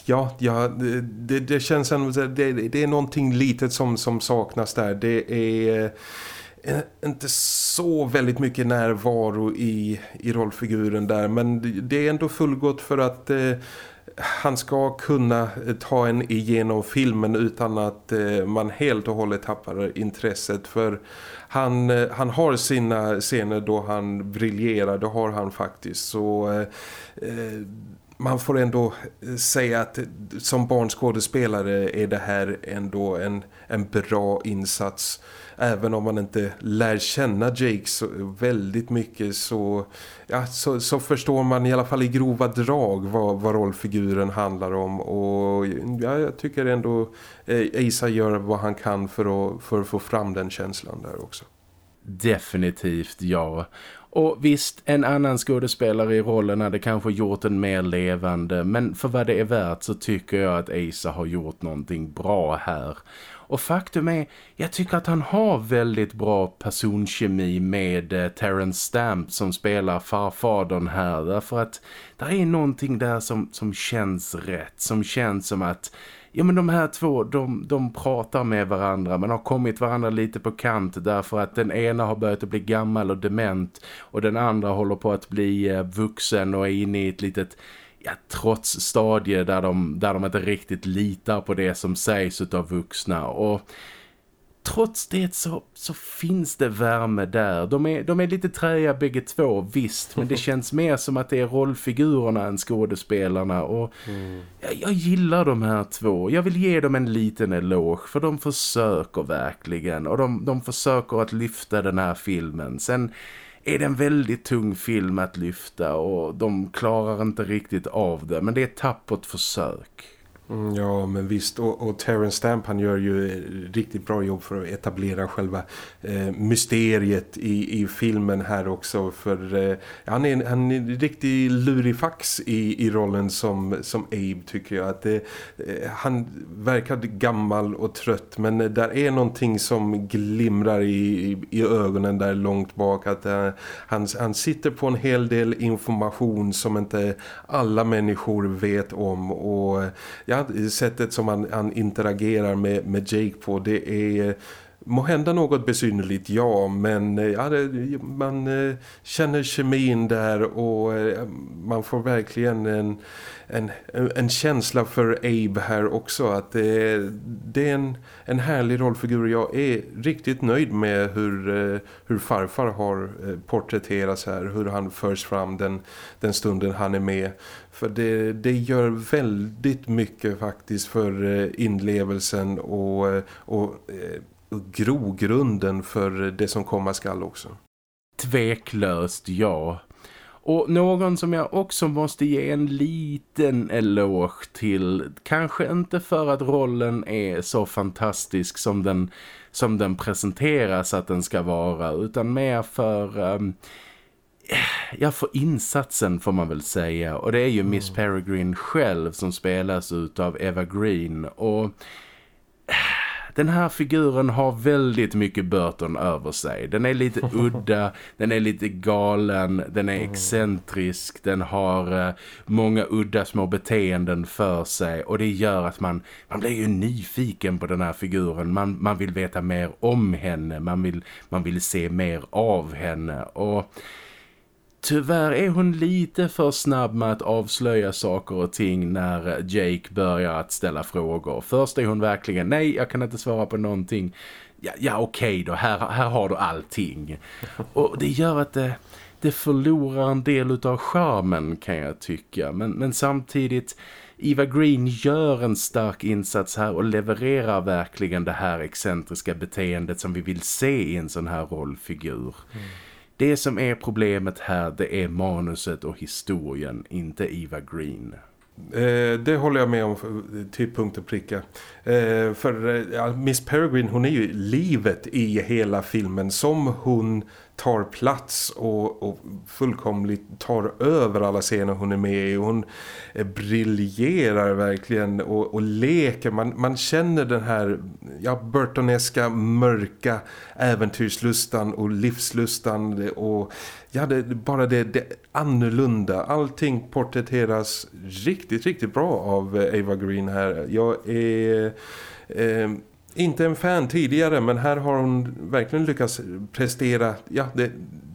ja, ja det, det känns som det, det är någonting litet som, som saknas där. Det är Eh, inte så väldigt mycket närvaro i, i rollfiguren där men det är ändå fullgott för att eh, han ska kunna eh, ta en igenom filmen utan att eh, man helt och hållet tappar intresset. För han, eh, han har sina scener då han briljerar, det har han faktiskt. Så eh, eh man får ändå säga att som barnskådespelare är det här ändå en, en bra insats även om man inte lär känna Jake så väldigt mycket så, ja, så, så, förstår man i alla fall i grova drag vad, vad rollfiguren handlar om och ja, jag tycker ändå eh, Asa gör vad han kan för att, för att få fram den känslan där också. Definitivt ja. Och visst, en annan skådespelare i rollen hade kanske gjort den mer levande men för vad det är värt så tycker jag att Asa har gjort någonting bra här. Och faktum är, jag tycker att han har väldigt bra personkemi med eh, Terence Stamp som spelar farfadern här. Därför att det är någonting där som, som känns rätt. Som känns som att ja men de här två, de, de pratar med varandra men har kommit varandra lite på kant därför att den ena har börjat att bli gammal och dement och den andra håller på att bli eh, vuxen och är inne i ett litet ja, trots stadie där de, där de inte riktigt litar på det som sägs av vuxna och trots det så, så finns det värme där. De är, de är lite träiga bägge två, visst. Men det känns mer som att det är rollfigurerna än skådespelarna. Och mm. jag, jag, gillar de här två. Jag vill ge dem en liten eloge. För de försöker verkligen. Och de, de försöker att lyfta den här filmen. Sen är det en väldigt tung film att lyfta och de klarar inte riktigt av det. Men det är ett tappert försök. Mm, ja, men visst. Och, och Terrence Stamp han gör ju riktigt bra jobb för att etablera själva eh, mysteriet i, i filmen här också. För eh, han, är, han är en riktig lurifax i, i rollen som, som Abe tycker jag. Att eh, eh, han verkar gammal och trött men där är någonting som glimrar i, i, i ögonen där långt bak. Att eh, han, han sitter på en hel del information som inte alla människor vet om. Och ja, sättet som han, han interagerar med, med Jake på det är må hända något besynnerligt, ja, men eh, ja, det, man eh, känner kemin där och eh, man får verkligen en, en, en känsla för Abe här också. Att det, det är en, en härlig rollfigur. Jag är riktigt nöjd med hur, eh, hur farfar har porträtterats här. Hur han förs fram den, den stunden han är med. För det, det gör väldigt mycket faktiskt för eh, inlevelsen och, eh, eh, och grogrunden för det som komma skall också. Tveklöst, ja. Och någon som jag också måste ge en liten eloge till, kanske inte för att rollen är så fantastisk som den, som den presenteras att den ska vara, utan mer för... Um, ja, för insatsen får man väl säga. Och det är ju Miss mm. Peregrine själv som spelas ut av Eva Green. Och den här figuren har väldigt mycket Burton över sig. Den är lite udda, den är lite galen, den är mm. excentrisk, den har uh, många udda små beteenden för sig och det gör att man, man blir ju nyfiken på den här figuren. Man, man vill veta mer om henne, man vill, man vill se mer av henne och Tyvärr är hon lite för snabb med att avslöja saker och ting när Jake börjar att ställa frågor. Först är hon verkligen, nej jag kan inte svara på någonting. Ja, ja okej okay då, här, här har du allting. Och det gör att det, det förlorar en del av charmen kan jag tycka. Men, men samtidigt, Eva Green gör en stark insats här och levererar verkligen det här excentriska beteendet som vi vill se i en sån här rollfigur. Mm. Det som är problemet här det är manuset och historien, inte Eva Green. Eh, det håller jag med om till punkt och pricka. Eh, för eh, ja, Miss Peregrine hon är ju livet i hela filmen som hon tar plats och, och fullkomligt tar över alla scener hon är med i. Hon eh, briljerar verkligen och, och leker. Man, man känner den här ja, Burtoneska mörka äventyrslustan och livslustan och ja, det, bara det, det annorlunda. Allting porträtteras riktigt, riktigt bra av eh, Ava Green här. Jag är... Eh, inte en fan tidigare men här har hon verkligen lyckats prestera. Ja, det,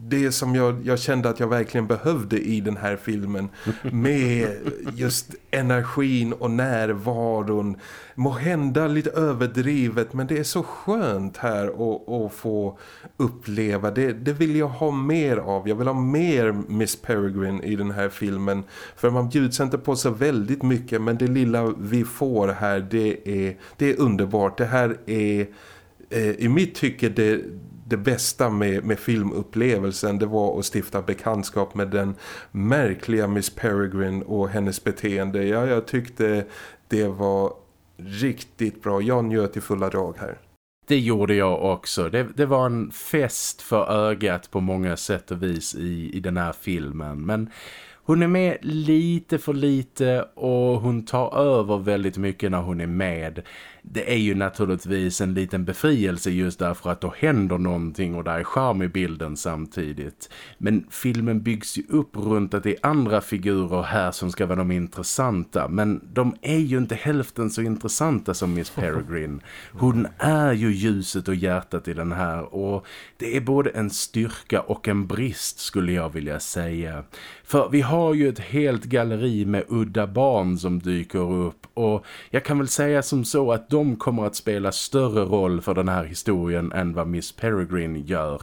det som jag, jag kände att jag verkligen behövde i den här filmen med just energin och närvaron. Må hända lite överdrivet men det är så skönt här att, att få uppleva. Det, det vill jag ha mer av. Jag vill ha mer Miss Peregrine i den här filmen. För man bjuds inte på så väldigt mycket men det lilla vi får här det är, det är underbart. Det här är eh, i mitt tycke det, det bästa med, med filmupplevelsen det var att stifta bekantskap med den märkliga Miss Peregrine och hennes beteende. Ja, jag tyckte det var riktigt bra. Jag njöt i fulla drag här. Det gjorde jag också. Det, det, var en fest för ögat på många sätt och vis i, i den här filmen. Men hon är med lite för lite och hon tar över väldigt mycket när hon är med det är ju naturligtvis en liten befrielse just därför att då händer någonting och där är charm i bilden samtidigt. Men filmen byggs ju upp runt att det är andra figurer här som ska vara de intressanta. Men de är ju inte hälften så intressanta som Miss Peregrine. Hon är ju ljuset och hjärtat i den här och det är både en styrka och en brist skulle jag vilja säga. För vi har ju ett helt galleri med udda barn som dyker upp och jag kan väl säga som så att de kommer att spela större roll för den här historien än vad Miss Peregrine gör.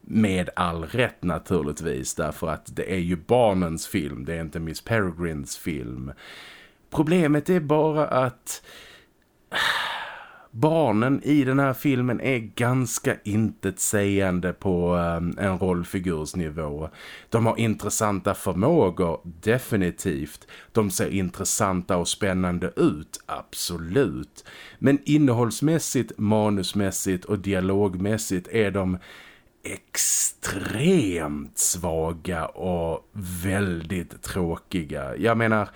Med all rätt naturligtvis därför att det är ju barnens film, det är inte Miss Peregrines film. Problemet är bara att barnen i den här filmen är ganska intetsägande på eh, en rollfigursnivå. De har intressanta förmågor, definitivt. De ser intressanta och spännande ut, absolut. Men innehållsmässigt, manusmässigt och dialogmässigt är de extremt svaga och väldigt tråkiga. Jag menar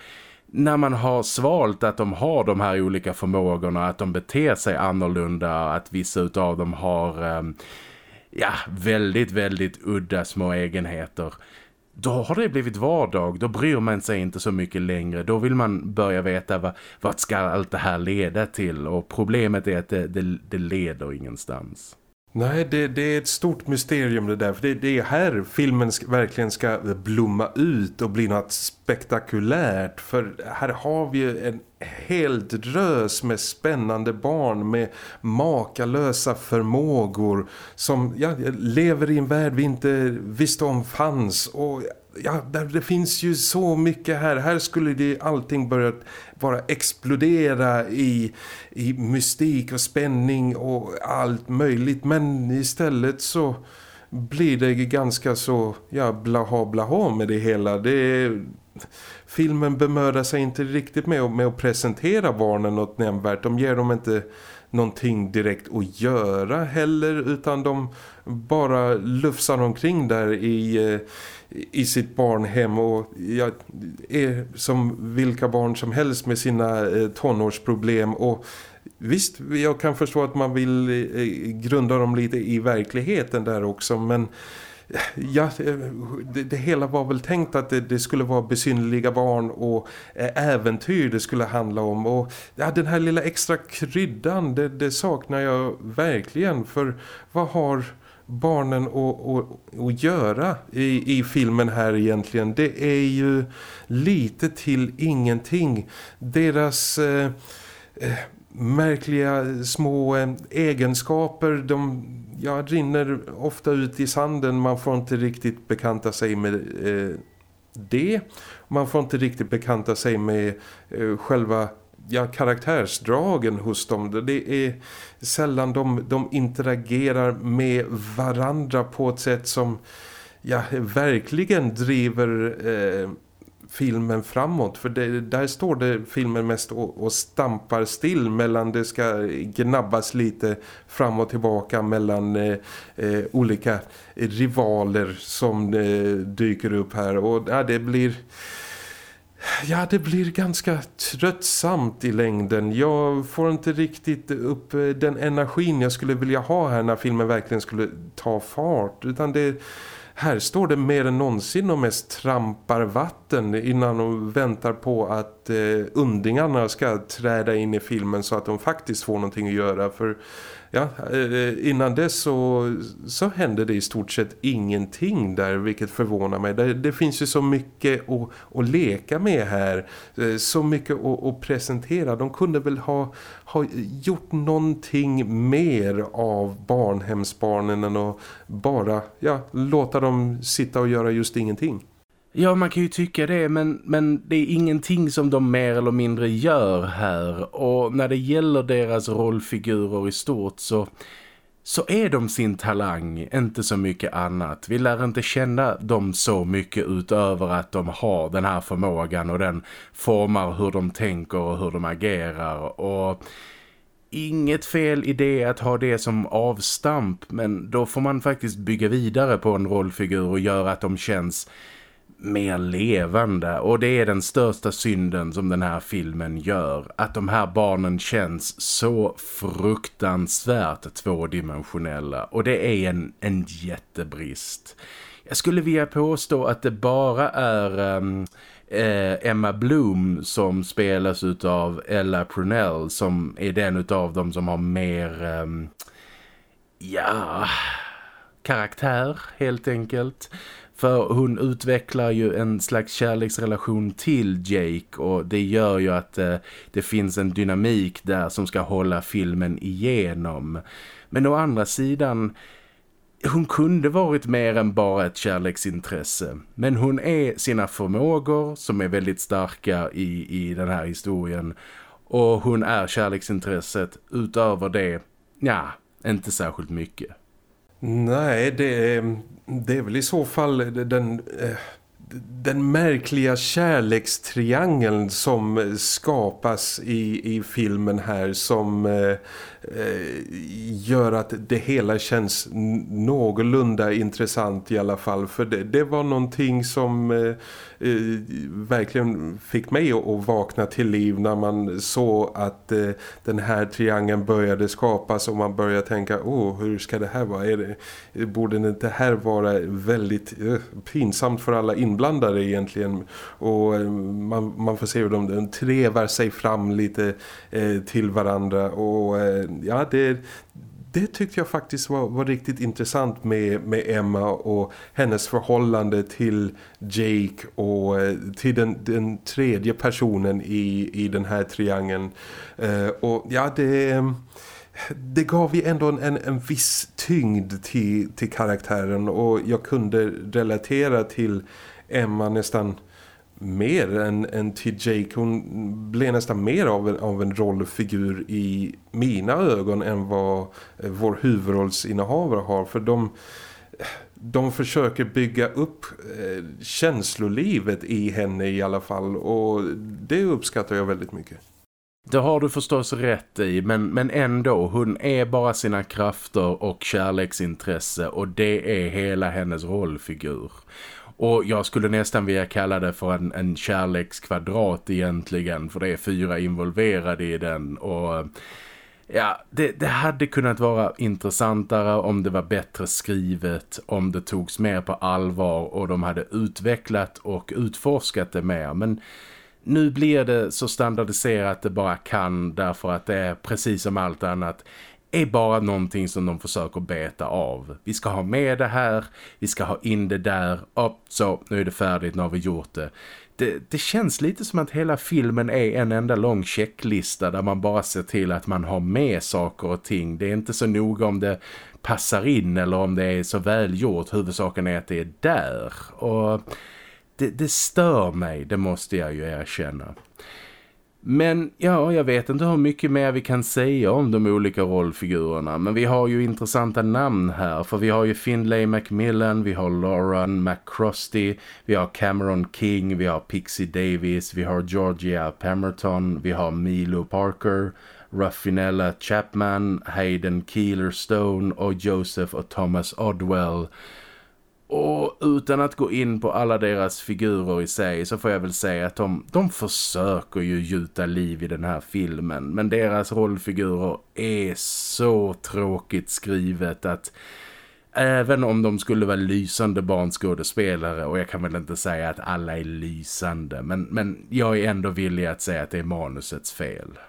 när man har svalt att de har de här olika förmågorna, att de beter sig annorlunda, att vissa av dem har ehm, ja, väldigt, väldigt udda små egenheter då har det blivit vardag, då bryr man sig inte så mycket längre. Då vill man börja veta vad, vad ska allt det här leda till och problemet är att det, det, det leder ingenstans. Nej, det, det, är ett stort mysterium det där. För det, det är här filmen ska, verkligen ska blomma ut och bli något spektakulärt. För här har vi ju en helt drös med spännande barn med makalösa förmågor som ja, lever i en värld vi inte visste om fanns. Och ja, det finns ju så mycket här. Här skulle det allting börja bara explodera i, i mystik och spänning och allt möjligt. Men istället så blir det ganska så ja, blaha blaha med det hela. Det är, filmen bemödar sig inte riktigt med, med att presentera barnen något nämnvärt. De ger dem inte någonting direkt att göra heller utan de bara lufsar omkring där i eh, i sitt barnhem och ja, är som vilka barn som helst med sina eh, tonårsproblem och visst, jag kan förstå att man vill eh, grunda dem lite i verkligheten där också men ja, det, det, hela var väl tänkt att det, det, skulle vara besynliga barn och eh, äventyr det skulle handla om. Och ja, den här lilla extra kryddan det, det saknar jag verkligen. För vad har barnen att, göra i, i filmen här egentligen? Det är ju lite till ingenting. Deras eh, eh märkliga små eh, egenskaper. De ja, rinner ofta ut i sanden. Man får inte riktigt bekanta sig med eh, det. Man får inte riktigt bekanta sig med eh, själva ja, karaktärsdragen hos dem. Det är sällan de, de interagerar med varandra på ett sätt som ja, verkligen driver eh, filmen framåt. För det, där står det filmen mest och, och, stampar still mellan det ska gnabbas lite fram och tillbaka mellan eh, eh, olika rivaler som eh, dyker upp här. Och ja, det blir Ja, det blir ganska tröttsamt i längden. Jag får inte riktigt upp eh, den energin jag skulle vilja ha här när filmen verkligen skulle ta fart. Utan det, här står det mer än någonsin och mest trampar vatten innan de väntar på att eh, undingarna ska träda in i filmen så att de faktiskt får någonting att göra. För ja, eh, innan dess så, så hände det i stort sett ingenting där vilket förvånar mig. Det, det finns ju så mycket att, att leka med här, eh, så mycket att, att, presentera. De kunde väl ha, ha gjort någonting mer av barnhemsbarnen än att bara ja, låta dem sitta och göra just ingenting. Ja, man kan ju tycka det, men, men det är ingenting som de mer eller mindre gör här. Och när det gäller deras rollfigurer i stort så, så är de sin talang, inte så mycket annat. Vi lär inte känna dem så mycket utöver att de har den här förmågan och den formar hur de tänker och hur de agerar. Och inget fel i det att ha det som avstamp, men då får man faktiskt bygga vidare på en rollfigur och göra att de känns mer levande och det är den största synden som den här filmen gör. Att de här barnen känns så fruktansvärt tvådimensionella och det är en, en jättebrist. Jag skulle vilja påstå att det bara är um, eh, Emma Bloom som spelas av Ella Prunell som är den av dem som har mer... Um, ja karaktär helt enkelt. För hon utvecklar ju en slags kärleksrelation till Jake och det gör ju att eh, det finns en dynamik där som ska hålla filmen igenom. Men å andra sidan, hon kunde varit mer än bara ett kärleksintresse. Men hon är sina förmågor som är väldigt starka i, i den här historien. Och hon är kärleksintresset utöver det, ja, inte särskilt mycket. Nej, det är, det är väl i så fall den, eh, den märkliga kärlekstriangeln som skapas i, i filmen här som eh, eh, Eh, gör att det hela känns någorlunda intressant i alla fall. För det, det var någonting som eh, eh verkligen fick mig att vakna till liv när man såg att eh, den här triangeln började skapas och man började tänka, åh hur ska det här vara? Är det, borde det inte här vara väldigt eh, pinsamt för alla inblandade egentligen? Och eh, man, man får se hur de, de trevar sig fram lite eh, till varandra och eh, ja, det, det tyckte jag faktiskt var, var riktigt intressant med, med Emma och hennes förhållande till Jake och eh, till den, den tredje personen i, i den här triangeln. Eh, och ja, det, det gav ju ändå en, en viss tyngd till, till karaktären och jag kunde relatera till Emma nästan mer än, än till Jake. Hon blev nästan mer av en, av en rollfigur i mina ögon än vad eh, vår huvudrollsinnehavare har. För de, de försöker bygga upp eh, känslolivet i henne i alla fall. Och det uppskattar jag väldigt mycket. Det har du förstås rätt i, men, men ändå, hon är bara sina krafter och kärleksintresse och det är hela hennes rollfigur. Och jag skulle nästan vilja kalla det för en, en kärlekskvadrat egentligen. För det är fyra involverade i den. Och ja, det, det hade kunnat vara intressantare om det var bättre skrivet. Om det togs mer på allvar och de hade utvecklat och utforskat det mer. Men nu blir det så standardiserat det bara kan därför att det är precis som allt annat är bara någonting som de försöker beta av. Vi ska ha med det här, vi ska ha in det där, upp så nu är det färdigt, nu har vi gjort det. det. Det känns lite som att hela filmen är en enda lång checklista där man bara ser till att man har med saker och ting. Det är inte så noga om det passar in eller om det är så välgjort. Huvudsaken är att det är där. Och det, det stör mig, det måste jag ju erkänna. Men ja, jag vet inte hur mycket mer vi kan säga om de olika rollfigurerna. Men vi har ju intressanta namn här. För vi har ju Finlay Macmillan, vi har Lauren McCrosty, vi har Cameron King, vi har Pixie Davis, vi har Georgia Pemberton, vi har Milo Parker, Raffinella Chapman, Hayden Keeler Stone och Joseph och Thomas Odwell- och utan att gå in på alla deras figurer i sig så får jag väl säga att de, de försöker ju gjuta liv i den här filmen. Men deras rollfigurer är så tråkigt skrivet att Även om de skulle vara lysande barnskådespelare och jag kan väl inte säga att alla är lysande men, men jag är ändå villig att säga att det är manusets fel.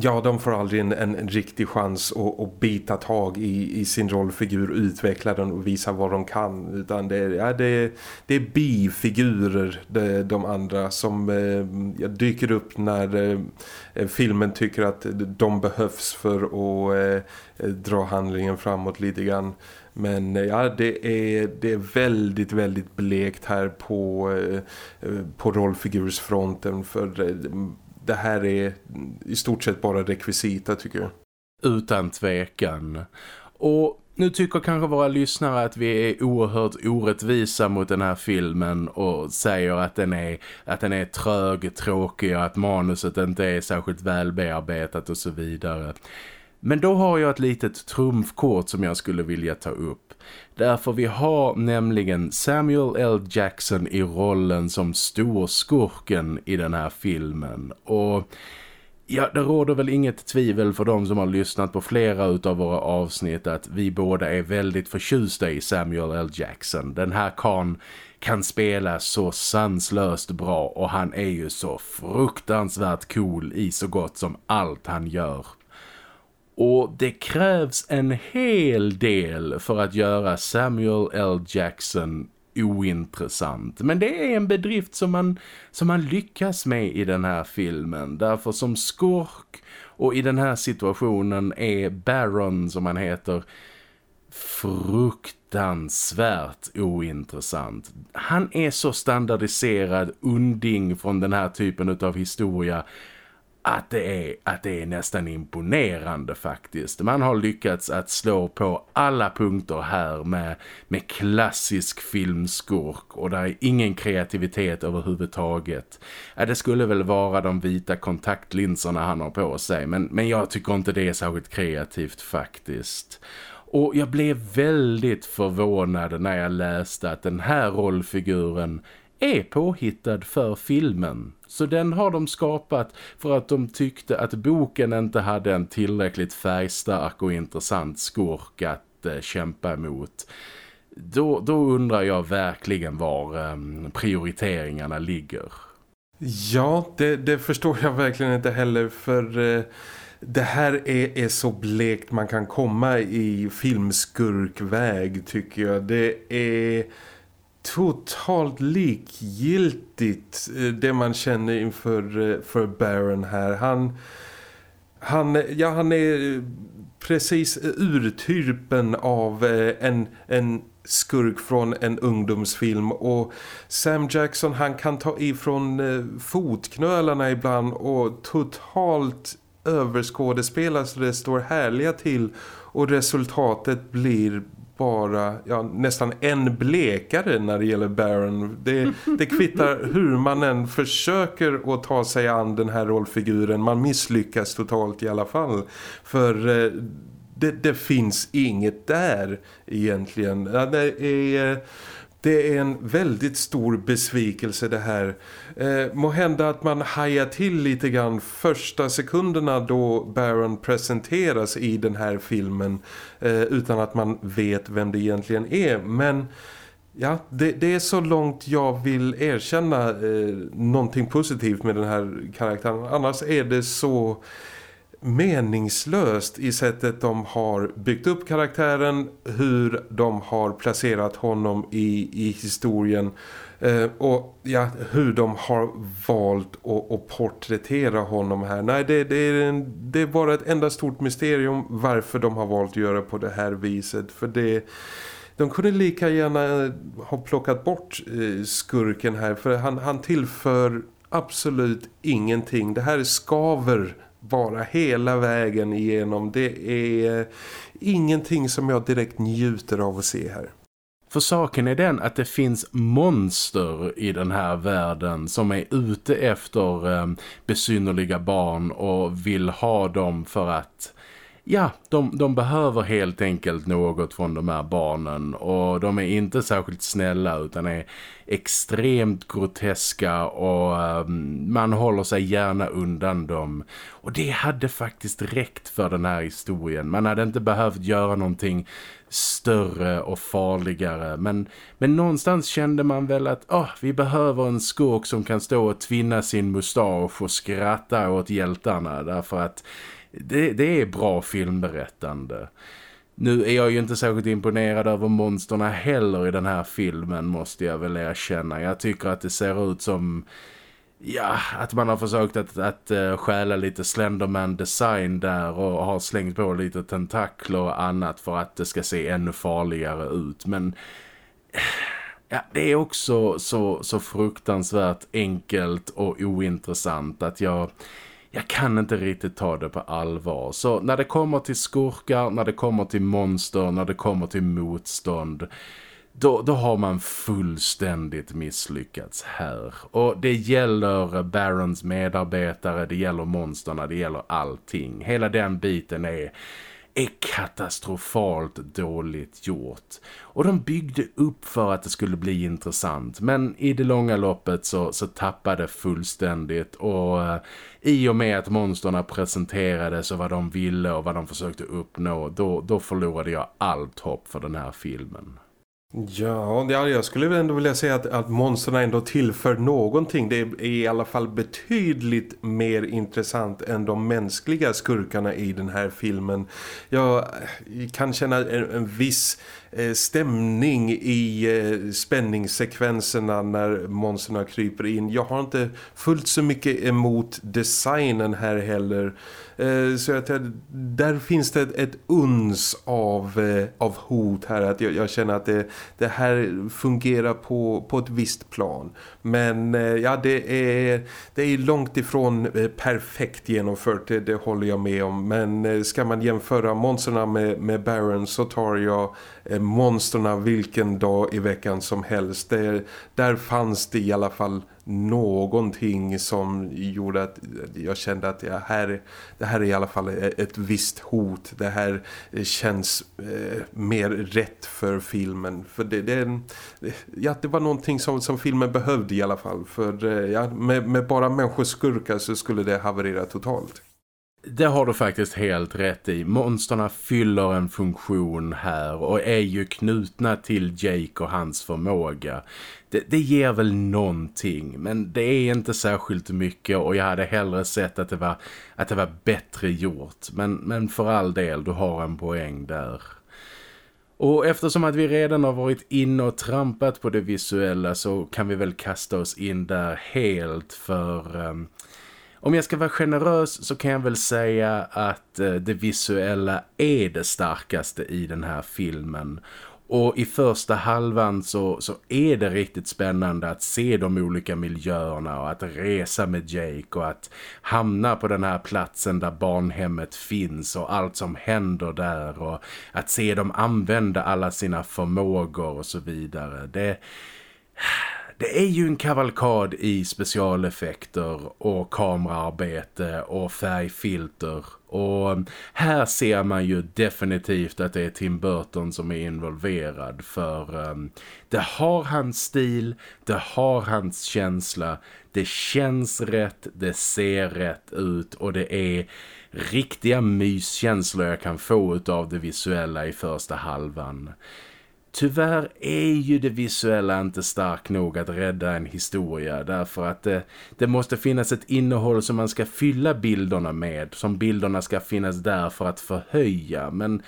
Ja, de får aldrig en, en, en riktig chans att, att bita tag i, i sin rollfigur, utveckla den och visa vad de kan. Utan det är, ja, det, det är bifigurer, det, de andra, som eh, dyker upp när eh, eh, filmen tycker att de behövs för att eh, eh dra handlingen framåt lite grann. Men eh, ja, det är, det är väldigt, väldigt blekt här på, eh, på rollfigursfronten för eh, det här är i stort sett bara rekvisita tycker jag. Utan tvekan. Och nu tycker kanske våra lyssnare att vi är oerhört orättvisa mot den här filmen och säger att den är, att den är trög, tråkig och att manuset inte är särskilt välbearbetat och så vidare. Men då har jag ett litet trumfkort som jag skulle vilja ta upp. Därför vi har nämligen Samuel L. Jackson i rollen som storskurken i den här filmen. Och ja, det råder väl inget tvivel för de som har lyssnat på flera utav våra avsnitt att vi båda är väldigt förtjusta i Samuel L. Jackson. Den här kan kan spela så sanslöst bra och han är ju så fruktansvärt cool i så gott som allt han gör. Och det krävs en hel del för att göra Samuel L. Jackson ointressant. Men det är en bedrift som man, som man lyckas med i den här filmen. Därför som skurk och i den här situationen är Baron som han heter fruktansvärt ointressant. Han är så standardiserad unding från den här typen av historia att det är, att det är nästan imponerande faktiskt. Man har lyckats att slå på alla punkter här med, med klassisk filmskurk och där är ingen kreativitet överhuvudtaget. Ja, det skulle väl vara de vita kontaktlinserna han har på sig men, men jag tycker inte det är särskilt kreativt faktiskt. Och jag blev väldigt förvånad när jag läste att den här rollfiguren är påhittad för filmen. Så den har de skapat för att de tyckte att boken inte hade en tillräckligt färgstark och intressant skurk att eh, kämpa emot. Då, då undrar jag verkligen var eh, prioriteringarna ligger. Ja, det, det, förstår jag verkligen inte heller för... Eh det här är, är så blekt man kan komma i filmskurkväg tycker jag. Det är totalt likgiltigt eh, det man känner inför eh, för Baron här. Han, han, ja, han är eh, precis urtypen av en, en skurk från en ungdomsfilm och Sam Jackson han kan ta ifrån fotknölarna ibland och totalt överskådespela så det står härliga till och resultatet blir bara ja, nästan en blekare när det gäller Baron. Det, det kvittar hur man än försöker att ta sig an den här rollfiguren. Man misslyckas totalt i alla fall. För eh, det, det, finns inget där egentligen. Ja, det är eh, det är en väldigt stor besvikelse det här. Eh, må hända att man hajar till lite grann första sekunderna då Baron presenteras i den här filmen eh, utan att man vet vem det egentligen är. Men ja, det, det är så långt jag vill erkänna eh, någonting positivt med den här karaktären. Annars är det så meningslöst i sättet de har byggt upp karaktären, hur de har placerat honom i, i historien eh, och ja, hur de har valt att, att porträttera honom här. Nej, det, det, är en, det är bara ett enda stort mysterium varför de har valt att göra på det här viset. För det... De kunde lika gärna eh, ha plockat bort eh, skurken här för han, han tillför absolut ingenting. Det här skaver bara hela vägen igenom. Det är ingenting som jag direkt njuter av att se här. För saken är den att det finns monster i den här världen som är ute efter eh, besynnerliga barn och vill ha dem för att ja, de, de behöver helt enkelt något från de här barnen och de är inte särskilt snälla utan är extremt groteska och um, man håller sig gärna undan dem. Och det hade faktiskt räckt för den här historien. Man hade inte behövt göra någonting större och farligare. Men, men någonstans kände man väl att oh, vi behöver en skåk som kan stå och tvinna sin mustasch och skratta åt hjältarna. Därför att det, det är bra filmberättande. Nu är jag ju inte särskilt imponerad över monsterna heller i den här filmen måste jag väl erkänna. Jag tycker att det ser ut som... Ja, att man har försökt att, att uh, stjäla lite Slenderman-design där och har slängt på lite tentakler och annat för att det ska se ännu farligare ut. Men eh, ja, det är också så, så fruktansvärt enkelt och ointressant att jag jag kan inte riktigt ta det på allvar. Så när det kommer till skurkar, när det kommer till monster, när det kommer till motstånd... Då, då har man fullständigt misslyckats här. Och det gäller Barons medarbetare, det gäller monsterna, det gäller allting. Hela den biten är är katastrofalt dåligt gjort. Och de byggde upp för att det skulle bli intressant. Men i det långa loppet så, så tappade fullständigt. Och uh, i och med att monsterna presenterades och vad de ville och vad de försökte uppnå. Då, då förlorade jag allt hopp för den här filmen. Ja, jag skulle ändå vilja säga att, att monsterna ändå tillför någonting. Det är i alla fall betydligt mer intressant än de mänskliga skurkarna i den här filmen. Jag kan känna en, en viss Eh, stämning i eh, spänningssekvenserna när monsterna kryper in. Jag har inte fullt så mycket emot designen här heller. Eh, så att där finns det ett uns av, av hot här. Att jag, jag känner att det, det, här fungerar på, på ett visst plan. Men ja, det är, det är långt ifrån perfekt genomfört, det, det håller jag med om. Men ska man jämföra monsterna med, med Baron så tar jag Eh, monsterna vilken dag i veckan som helst. Det, där fanns det i alla fall någonting som gjorde att jag kände att ja, här, det här är i alla fall ett visst hot. Det här eh, känns eh, mer rätt för filmen. För det, det, ja, det var någonting som, som filmen behövde i alla fall. För eh, ja, med, med bara människoskurkar så skulle det haverera totalt. Det har du faktiskt helt rätt i. Monsterna fyller en funktion här och är ju knutna till Jake och hans förmåga. Det, det, ger väl någonting men det är inte särskilt mycket och jag hade hellre sett att det var, att det var bättre gjort. Men, men för all del, du har en poäng där. Och eftersom att vi redan har varit inne och trampat på det visuella så kan vi väl kasta oss in där helt för... Um, om jag ska vara generös så kan jag väl säga att eh, det visuella är det starkaste i den här filmen. Och i första halvan så, så är det riktigt spännande att se de olika miljöerna och att resa med Jake och att hamna på den här platsen där barnhemmet finns och allt som händer där och att se dem använda alla sina förmågor och så vidare. Det det är ju en kavalkad i specialeffekter och kamerarbete och färgfilter och um, här ser man ju definitivt att det är Tim Burton som är involverad för um, det har hans stil, det har hans känsla, det känns rätt, det ser rätt ut och det är riktiga myskänslor jag kan få av det visuella i första halvan. Tyvärr är ju det visuella inte starkt nog att rädda en historia därför att det, det, måste finnas ett innehåll som man ska fylla bilderna med, som bilderna ska finnas där för att förhöja. Men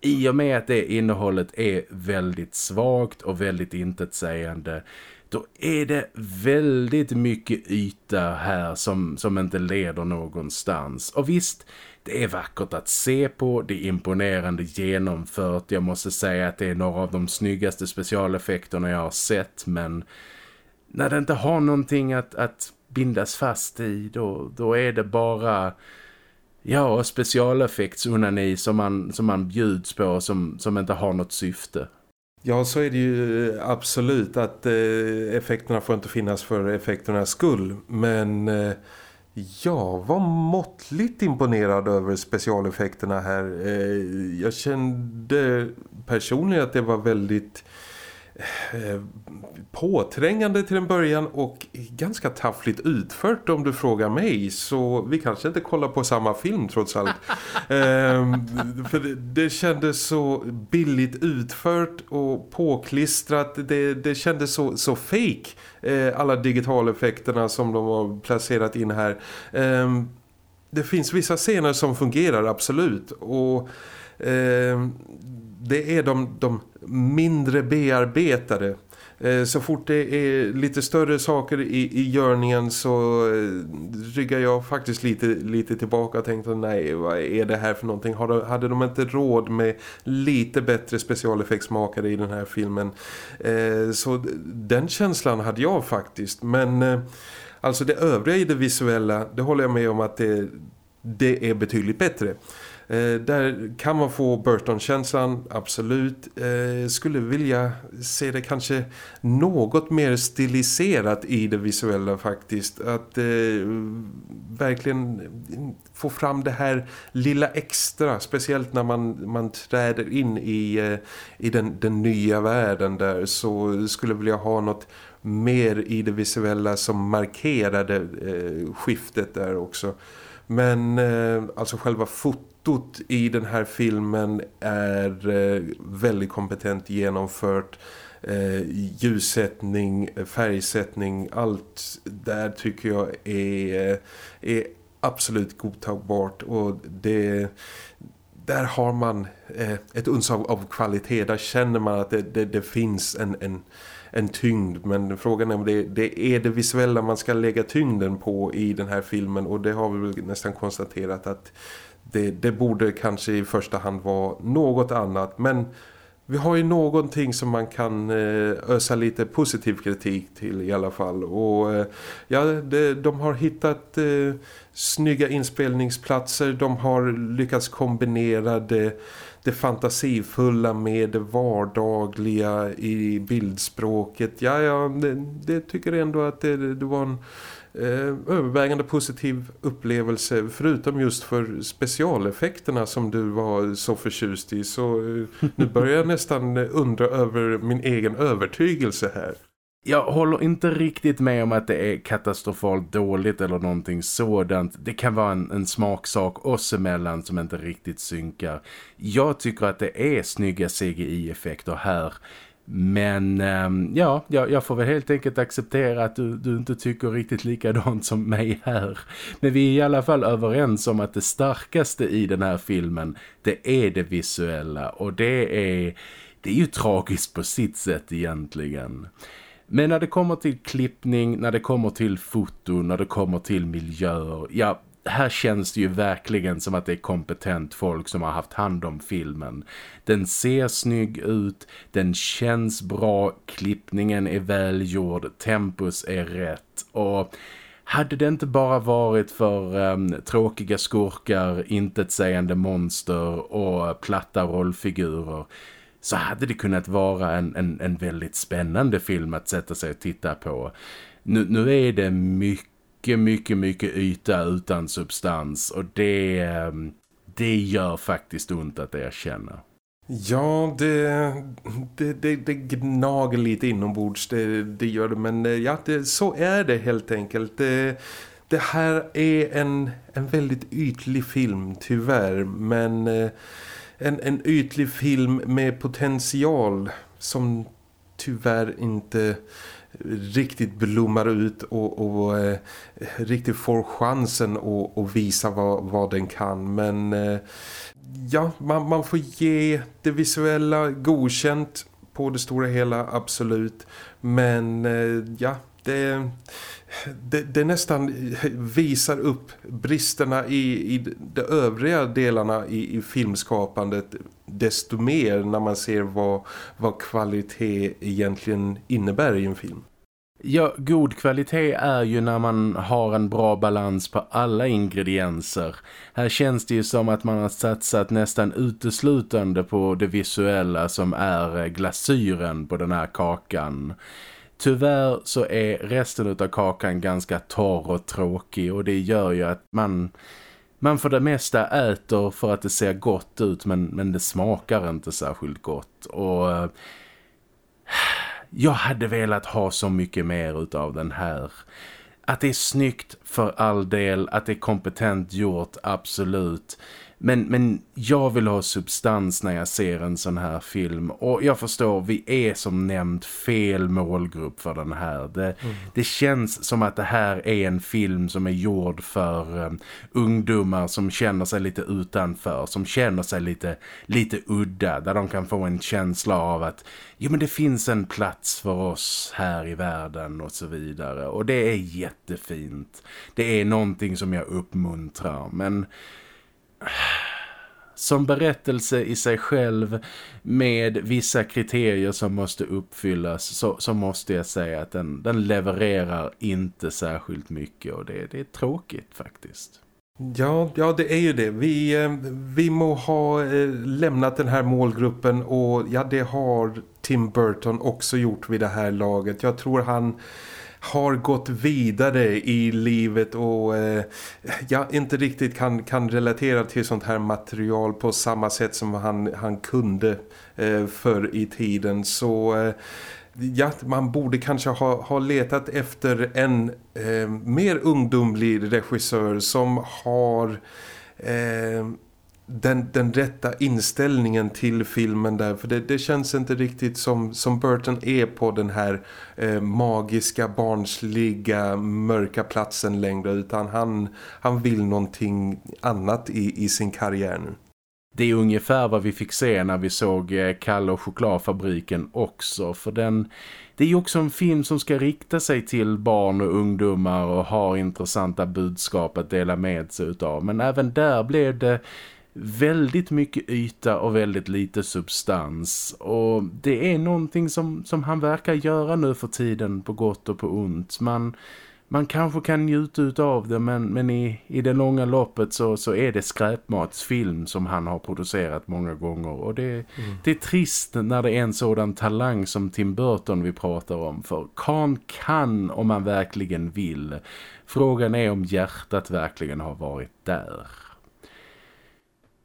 i och med att det innehållet är väldigt svagt och väldigt intetsägande då är det väldigt mycket yta här som, som inte leder någonstans. Och visst, det är vackert att se på, det är imponerande genomfört. Jag måste säga att det är några av de snyggaste specialeffekterna jag har sett. Men när det inte har någonting att, att bindas fast i, då, då är det bara... Ja, specialeffektsunani som man, som man bjuds på som, som inte har något syfte. Ja, så är det ju absolut att eh, effekterna får inte finnas för effekternas skull. Men eh, Jag var måttligt imponerad över specialeffekterna här. Eh, jag kände personligen att det var väldigt Eh, påträngande till en början och ganska taffligt utfört om du frågar mig. Så vi kanske inte kollar på samma film trots allt. Ehm, för det, det kändes så billigt utfört och påklistrat. Det, det kändes så, så fake eh, alla digitaleffekterna som de har placerat in här. Ehm, det finns vissa scener som fungerar absolut. Och eh, det är de, de mindre bearbetade. Eh, så fort det är lite större saker i, i görningen så eh, ryggar jag faktiskt lite, lite tillbaka och tänkte nej, vad är det här för någonting? Hade de inte råd med lite bättre specialeffektsmakare i den här filmen? Eh, så den känslan hade jag faktiskt. Men alltså det övriga i det visuella, det håller jag med om att det, det är betydligt bättre. Eh, där kan man få Burton-känslan, absolut. Eh, skulle vilja se det kanske något mer stiliserat i det visuella faktiskt. Att eh, verkligen få fram det här lilla extra, speciellt när man, man träder in i, eh, i den, den nya världen där så skulle vilja ha något mer i det visuella som markerade eh, skiftet där också. Men eh, alltså själva fotot fotot i den här filmen är eh, väldigt kompetent genomfört. Eh, ljussättning, färgsättning, allt där tycker jag är, eh, är absolut godtagbart och det där har man eh, ett uns av, av, kvalitet. Där känner man att det, det, det finns en, en, en tyngd. Men frågan är om det, det, är det visuella man ska lägga tyngden på i den här filmen. Och det har vi väl nästan konstaterat att det, det borde kanske i första hand vara något annat. Men vi har ju någonting som man kan eh, ösa lite positiv kritik till i alla fall. Och eh, ja, det, de har hittat eh, snygga inspelningsplatser. De har lyckats kombinera det, det fantasifulla med det vardagliga i bildspråket. Ja, ja det, det tycker ändå att det, det var en eh, övervägande positiv upplevelse förutom just för specialeffekterna som du var så förtjust i så eh, nu börjar jag nästan eh, undra över min egen övertygelse här. Jag håller inte riktigt med om att det är katastrofalt dåligt eller någonting sådant. Det kan vara en, en smaksak oss emellan som inte riktigt synkar. Jag tycker att det är snygga CGI-effekter här. Men ehm, ja, jag, får väl helt enkelt acceptera att du, du inte tycker riktigt likadant som mig här. Men vi är i alla fall överens om att det starkaste i den här filmen, det är det visuella. Och det är, det är ju tragiskt på sitt sätt egentligen. Men när det kommer till klippning, när det kommer till foto, när det kommer till miljöer, ja här känns det ju verkligen som att det är kompetent folk som har haft hand om filmen. Den ser snygg ut, den känns bra, klippningen är välgjord, tempus är rätt och... Hade det inte bara varit för um, tråkiga skurkar, intetsägande monster och platta rollfigurer så hade det kunnat vara en, en, en väldigt spännande film att sätta sig och titta på. Nu, nu är det mycket mycket, mycket, yta utan substans och det, ehm, det gör faktiskt ont att erkänna. Ja, det, det, det, det gnager lite inombords, det, det gör det. Men eh, ja, det, så är det helt enkelt. Det, det här är en, en väldigt ytlig film, tyvärr. Men eh, en, en ytlig film med potential som tyvärr inte riktigt blommar ut och, och eh, riktigt får chansen att, att visa vad, vad den kan. Men eh, ja, man, man får ge det visuella godkänt på det stora hela, absolut. Men eh, ja, det, det, det, nästan visar upp bristerna i, i de övriga delarna i, i filmskapandet desto mer när man ser vad, vad kvalitet egentligen innebär i en film. Ja, god kvalitet är ju när man har en bra balans på alla ingredienser. Här känns det ju som att man har satsat nästan uteslutande på det visuella som är glasyren på den här kakan. Tyvärr så är resten av kakan ganska torr och tråkig och det gör ju att man, man för det mesta äter för att det ser gott ut men, men det smakar inte särskilt gott. Och eh, jag hade velat ha så mycket mer utav den här. Att det är snyggt för all del, att det är kompetent gjort, absolut. Men, men jag vill ha substans när jag ser en sån här film. Och jag förstår, vi är som nämnt fel målgrupp för den här. Det, mm. det känns som att det här är en film som är gjord för um, ungdomar som känner sig lite utanför. Som känner sig lite, lite udda. Där de kan få en känsla av att jo, men det finns en plats för oss här i världen och så vidare. Och det är jättefint. Det är någonting som jag uppmuntrar. Men som berättelse i sig själv med vissa kriterier som måste uppfyllas så, så måste jag säga att den, den levererar inte särskilt mycket och det, det är tråkigt faktiskt. Ja, ja, det är ju det. Vi, eh, vi må ha eh, lämnat den här målgruppen och ja, det har Tim Burton också gjort vid det här laget. Jag tror han har gått vidare i livet och eh, ja, inte riktigt kan, kan relatera till sånt här material på samma sätt som han, han kunde eh, förr i tiden. Så... Eh, ja, man borde kanske ha, ha letat efter en eh, mer ungdomlig regissör som har eh, den, den rätta inställningen till filmen där. För det, det känns inte riktigt som, som Burton är på den här eh, magiska, barnsliga, mörka platsen längre. Utan han, han vill någonting annat i, i sin karriär nu. Det är ungefär vad vi fick se när vi såg eh, Kalle och chokladfabriken också. För den, det är ju också en film som ska rikta sig till barn och ungdomar och ha intressanta budskap att dela med sig utav. Men även där blev det väldigt mycket yta och väldigt lite substans och det är någonting som, som han verkar göra nu för tiden på gott och på ont. Man, man kanske kan njuta av det men, men i, i det långa loppet så, så är det skräpmatsfilm som han har producerat många gånger och det, mm. det är trist när det är en sådan talang som Tim Burton vi pratar om för Khan kan om man verkligen vill. Frågan är om hjärtat verkligen har varit där.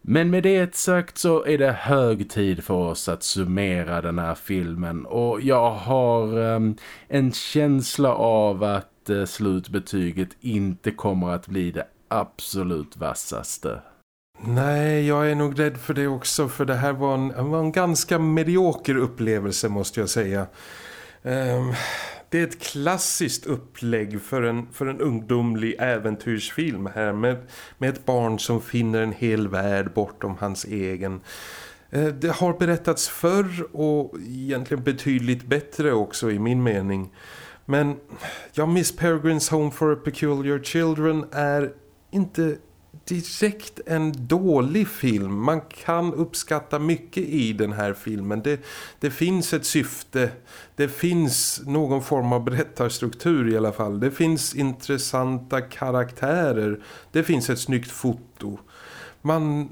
Men med det sagt så är det hög tid för oss att summera den här filmen och jag har um, en känsla av att uh, slutbetyget inte kommer att bli det absolut vassaste. Nej, jag är nog rädd för det också för det här var en, var en ganska medioker upplevelse måste jag säga. Um, det är ett klassiskt upplägg för en, för en ungdomlig äventyrsfilm här med, med ett barn som finner en hel värld bortom hans egen. Eh, det har berättats förr och egentligen betydligt bättre också i min mening. Men ja, Miss Peregrines Home for Peculiar Children är inte direkt en dålig film. Man kan uppskatta mycket i den här filmen. Det, det finns ett syfte. Det finns någon form av berättarstruktur i alla fall. Det finns intressanta karaktärer. Det finns ett snyggt foto. Man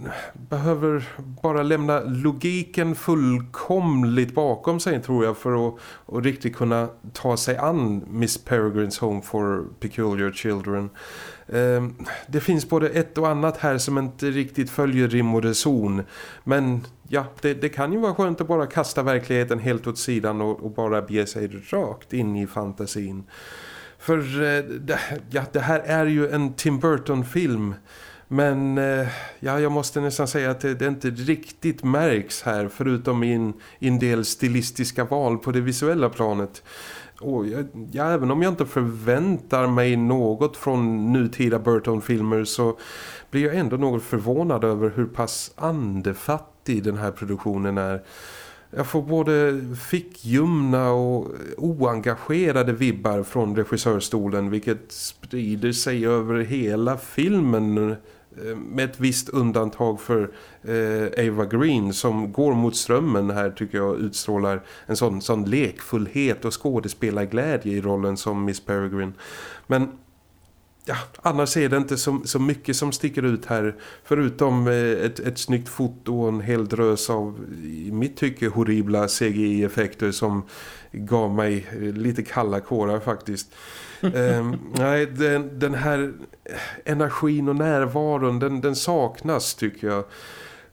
behöver bara lämna logiken fullkomligt bakom sig tror jag för att, att riktigt kunna ta sig an Miss Peregrines Home for Peculiar Children. Ehm, det finns både ett och annat här som inte riktigt följer rim och reson. Men ja, det, det, kan ju vara skönt att bara kasta verkligheten helt åt sidan och, och bara bege sig rakt in i fantasin. För eh, det, ja, det här är ju en Tim Burton-film. Men eh, ja, jag måste nästan säga att det, det inte riktigt märks här förutom i en, i en del stilistiska val på det visuella planet. Oh, jag, ja, även om jag inte förväntar mig något från nutida Burton-filmer så blir jag ändå något förvånad över hur pass andefattig den här produktionen är. Jag får både fickjumna och oengagerade vibbar från regissörstolen vilket sprider sig över hela filmen Eh, med ett visst undantag för eh, Ava Green som går mot strömmen här tycker jag utstrålar en sån, sån lekfullhet och skådespelarglädje i rollen som Miss Peregrine. Men ja, annars är det inte så, så mycket som sticker ut här. Förutom eh, ett, ett snyggt foto och en hel drös av, i mitt tycke, horribla CGI-effekter som gav mig eh, lite kalla kårar faktiskt. um, nej, den, den här energin och närvaron, den, den saknas tycker jag.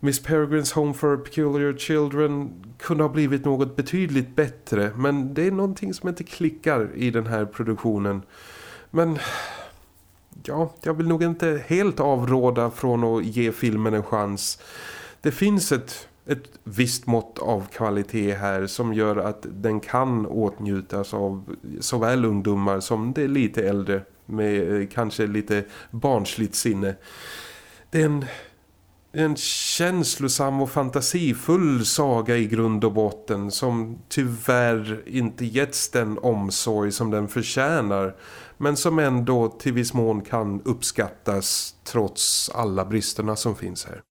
Miss Peregrines Home for Peculiar Children kunde ha blivit något betydligt bättre men det är någonting som inte klickar i den här produktionen. Men ja, jag vill nog inte helt avråda från att ge filmen en chans. Det finns ett, ett visst mått av kvalitet här som gör att den kan åtnjutas av såväl ungdomar som det lite äldre med eh, kanske lite barnsligt sinne. Det är en en känslosam och fantasifull saga i grund och botten som tyvärr inte getts den omsorg som den förtjänar men som ändå till viss mån kan uppskattas trots alla bristerna som finns här.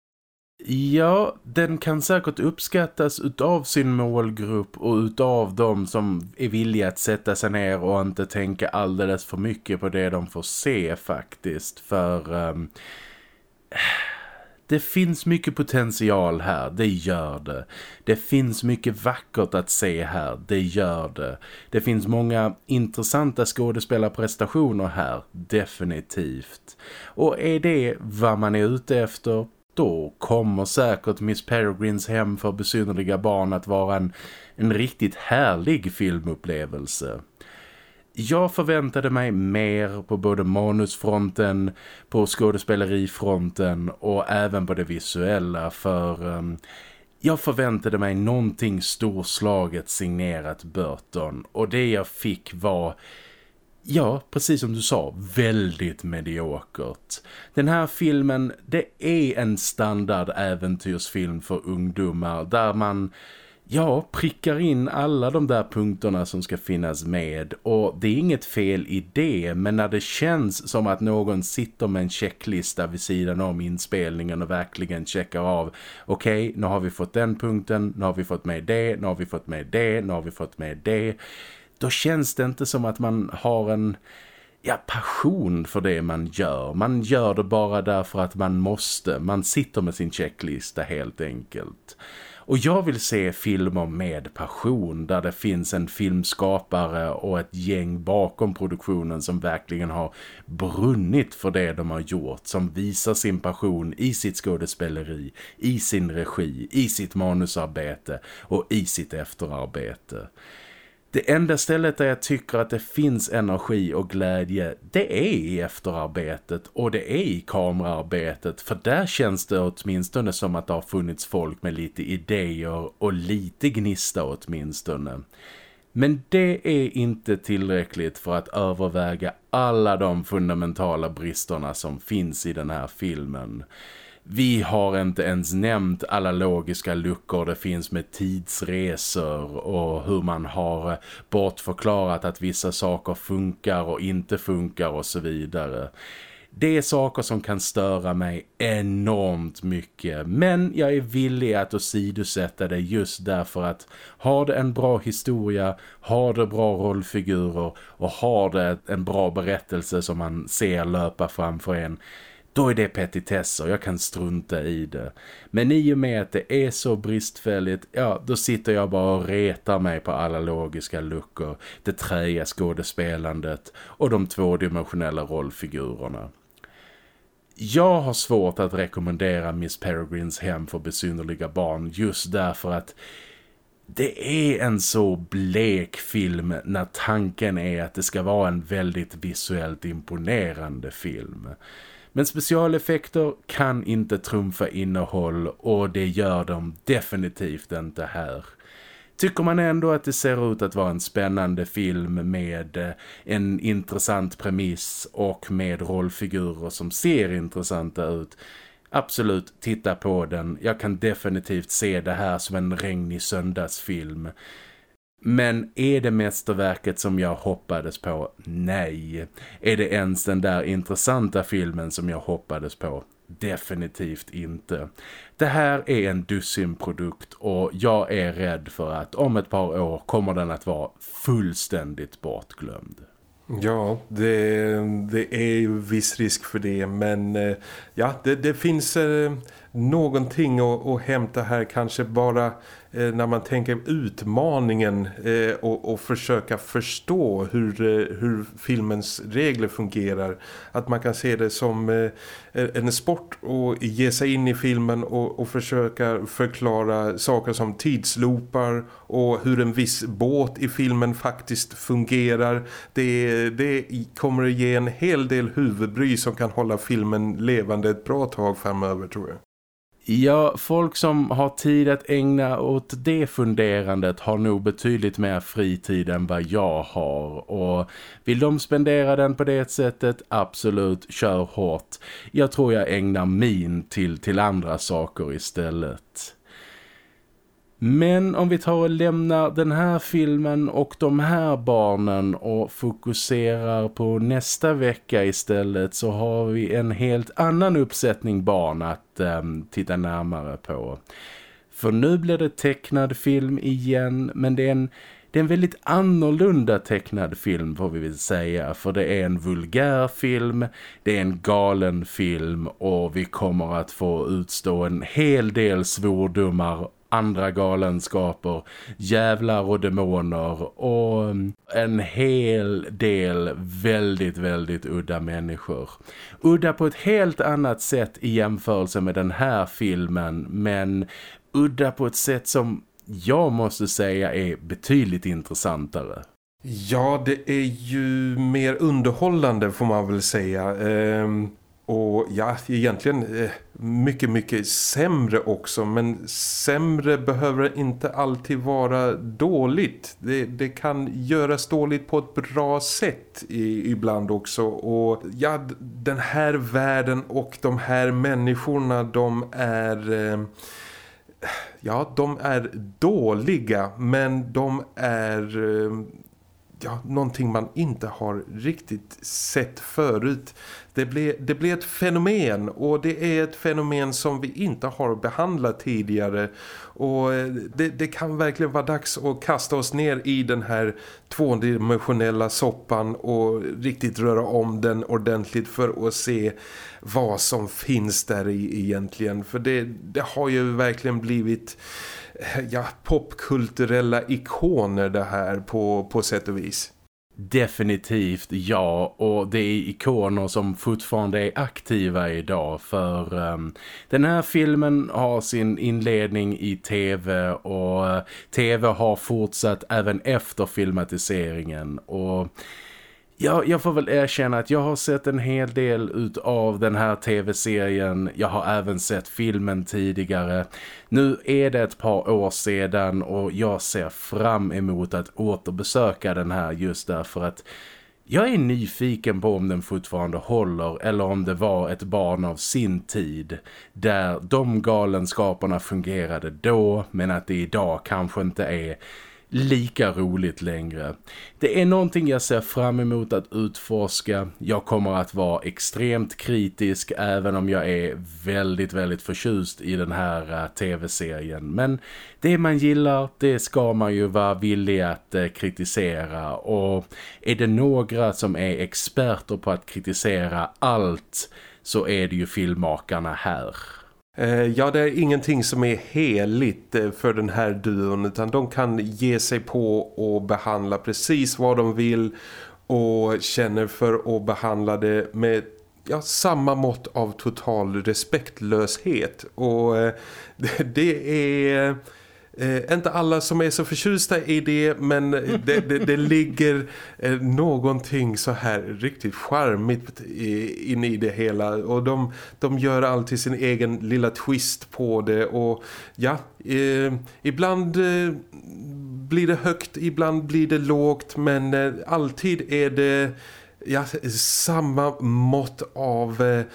Ja, den kan säkert uppskattas utav sin målgrupp och utav de som är villiga att sätta sig ner och inte tänka alldeles för mycket på det de får se faktiskt. För um, det finns mycket potential här, det gör det. Det finns mycket vackert att se här, det gör det. Det finns många intressanta skådespelarprestationer här, definitivt. Och är det vad man är ute efter, då kommer säkert Miss Peregrines hem för besynnerliga barn att vara en, en riktigt härlig filmupplevelse jag förväntade mig mer på både manusfronten, på skådespelerifronten och även på det visuella för um, jag förväntade mig någonting storslaget signerat Burton och det jag fick var Ja, precis som du sa, väldigt mediokert. Den här filmen, det är en standard äventyrsfilm för ungdomar där man ja, prickar in alla de där punkterna som ska finnas med och det är inget fel i det men när det känns som att någon sitter med en checklista vid sidan om inspelningen och verkligen checkar av okej, okay, nu har vi fått den punkten, nu har vi fått med det, nu har vi fått med det, nu har vi fått med det då känns det inte som att man har en ja, passion för det man gör. Man gör det bara därför att man måste. Man sitter med sin checklista helt enkelt. Och jag vill se filmer med passion där det finns en filmskapare och ett gäng bakom produktionen som verkligen har brunnit för det de har gjort. Som visar sin passion i sitt skådespeleri, i sin regi, i sitt manusarbete och i sitt efterarbete. Det enda stället där jag tycker att det finns energi och glädje det är i efterarbetet och det är i kameraarbetet för där känns det åtminstone som att det har funnits folk med lite idéer och lite gnista åtminstone. Men det är inte tillräckligt för att överväga alla de fundamentala bristerna som finns i den här filmen. Vi har inte ens nämnt alla logiska luckor det finns med tidsresor och hur man har bortförklarat att vissa saker funkar och inte funkar och så vidare. Det är saker som kan störa mig enormt mycket men jag är villig att åsidosätta det just därför att har det en bra historia, har det bra rollfigurer och har det en bra berättelse som man ser löpa framför en då är det petitesser, jag kan strunta i det. Men i och med att det är så bristfälligt, ja då sitter jag bara och retar mig på alla logiska luckor, det träiga skådespelandet och de tvådimensionella rollfigurerna. Jag har svårt att rekommendera Miss Peregrines hem för besynnerliga barn just därför att det är en så blek film när tanken är att det ska vara en väldigt visuellt imponerande film. Men specialeffekter kan inte trumfa innehåll och det gör de definitivt inte här. Tycker man ändå att det ser ut att vara en spännande film med eh, en intressant premiss och med rollfigurer som ser intressanta ut. Absolut, titta på den. Jag kan definitivt se det här som en regnig söndagsfilm. Men är det mästerverket som jag hoppades på? Nej. Är det ens den där intressanta filmen som jag hoppades på? Definitivt inte. Det här är en dussinprodukt och jag är rädd för att om ett par år kommer den att vara fullständigt bortglömd. Ja, det, det är ju viss risk för det men eh, ja, det, det finns eh, någonting att, att hämta här kanske bara eh, när man tänker utmaningen eh, och, och försöka förstå hur, eh, hur filmens regler fungerar. Att man kan se det som eh, en sport och ge sig in i filmen och, och försöka förklara saker som tidslopar och hur en viss båt i filmen faktiskt fungerar. Det, det kommer att ge en hel del huvudbry som kan hålla filmen levande ett bra tag framöver tror jag. Ja, folk som har tid att ägna åt det funderandet har nog betydligt mer fritid än vad jag har. Och vill de spendera den på det sättet, absolut, kör hårt. Jag tror jag ägnar min till, till andra saker istället. Men om vi tar och lämnar den här filmen och de här barnen och fokuserar på nästa vecka istället så har vi en helt annan uppsättning barn att eh, titta närmare på. För nu blir det tecknad film igen men det är en det är en väldigt annorlunda tecknad film får vi väl säga för det är en vulgär film, det är en galen film och vi kommer att få utstå en hel del svordomar andra galenskaper, jävlar och demoner och mm, en hel del väldigt, väldigt udda människor. Udda på ett helt annat sätt i jämförelse med den här filmen men udda på ett sätt som jag måste säga är betydligt intressantare. Ja, det är ju mer underhållande får man väl säga. Ehm, och ja, egentligen eh, mycket, mycket sämre också. Men sämre behöver inte alltid vara dåligt. Det, det kan göras dåligt på ett bra sätt i, ibland också. Och ja, den här världen och de här människorna, de är... Eh, ja, de är dåliga men de är eh, ja, någonting man inte har riktigt sett förut. Det blir, det blir ett fenomen och det är ett fenomen som vi inte har behandlat tidigare och eh, det, det kan verkligen vara dags att kasta oss ner i den här tvådimensionella soppan och riktigt röra om den ordentligt för att se vad som finns där i egentligen. För det, det har ju verkligen blivit eh, ja, popkulturella ikoner det här på, på sätt och vis. Definitivt ja och det är ikoner som fortfarande är aktiva idag för um, den här filmen har sin inledning i tv och eh, uh, tv har fortsatt även efter filmatiseringen och Ja, jag får väl erkänna att jag har sett en hel del av den här tv-serien. Jag har även sett filmen tidigare. Nu är det ett par år sedan och jag ser fram emot att återbesöka den här just därför att jag är nyfiken på om den fortfarande håller eller om det var ett barn av sin tid där de galenskaperna fungerade då men att det idag kanske inte är lika roligt längre. Det är någonting jag ser fram emot att utforska. Jag kommer att vara extremt kritisk även om jag är väldigt, väldigt förtjust i den här uh, tv-serien. Men det man gillar, det ska man ju vara villig att uh, kritisera. Och är det några som är experter på att kritisera allt så är det ju filmmakarna här. Eh, ja, det är ingenting som är heligt eh, för den här duon utan de kan ge sig på och behandla precis vad de vill och känner för att behandla det med ja, samma mått av total respektlöshet. Och eh, det är Eh, inte alla som är så förtjusta i det men det, det, det ligger eh, någonting så här riktigt charmigt in i det hela. Och de, de gör alltid sin egen lilla twist på det. Och ja, eh, ibland eh, blir det högt, ibland blir det lågt. Men eh, alltid är det ja, samma mått av eh,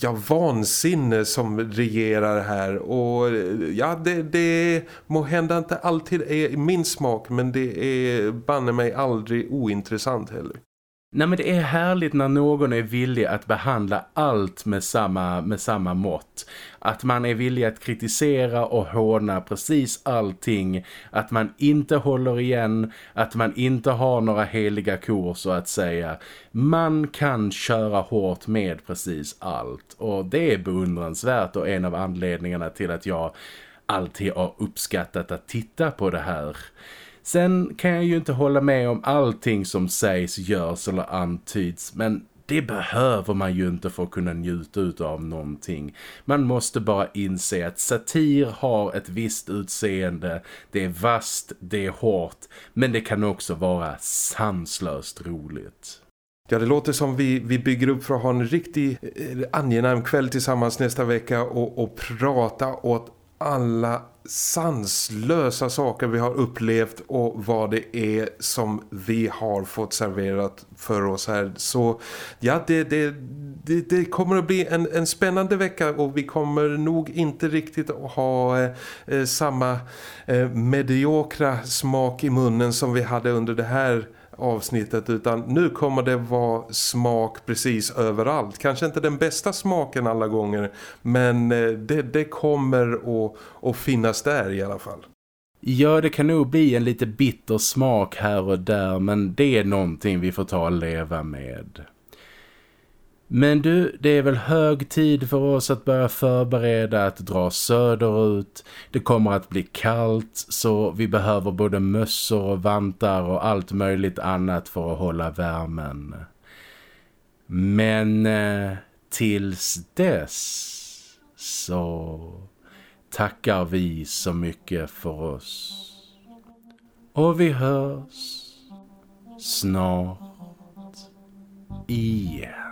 ja, vansinne som regerar här och ja, det, det må hända inte alltid är min smak men det är banne mig aldrig ointressant heller. Nej men det är härligt när någon är villig att behandla allt med samma, med samma mått. Att man är villig att kritisera och håna precis allting. Att man inte håller igen, att man inte har några heliga kor så att säga. Man kan köra hårt med precis allt och det är beundransvärt och en av anledningarna till att jag alltid har uppskattat att titta på det här. Sen kan jag ju inte hålla med om allting som sägs, görs eller antyds men det behöver man ju inte för att kunna njuta av någonting. Man måste bara inse att satir har ett visst utseende. Det är vast, det är hårt, men det kan också vara sanslöst roligt. Ja, det låter som vi, vi bygger upp för att ha en riktigt eh, angenäm kväll tillsammans nästa vecka och, och prata åt alla sanslösa saker vi har upplevt och vad det är som vi har fått serverat för oss här. Så ja, det, det, det, det kommer att bli en, en spännande vecka och vi kommer nog inte riktigt att ha eh, samma eh, mediokra smak i munnen som vi hade under det här avsnittet utan nu kommer det vara smak precis överallt. Kanske inte den bästa smaken alla gånger men eh, det, det kommer att, att finnas där i alla fall. Ja, det kan nog bli en lite bitter smak här och där men det är någonting vi får ta och leva med. Men du, det är väl hög tid för oss att börja förbereda att dra söderut. Det kommer att bli kallt så vi behöver både mössor och vantar och allt möjligt annat för att hålla värmen. Men eh, tills dess så tackar vi så mycket för oss. Och vi hörs snart igen.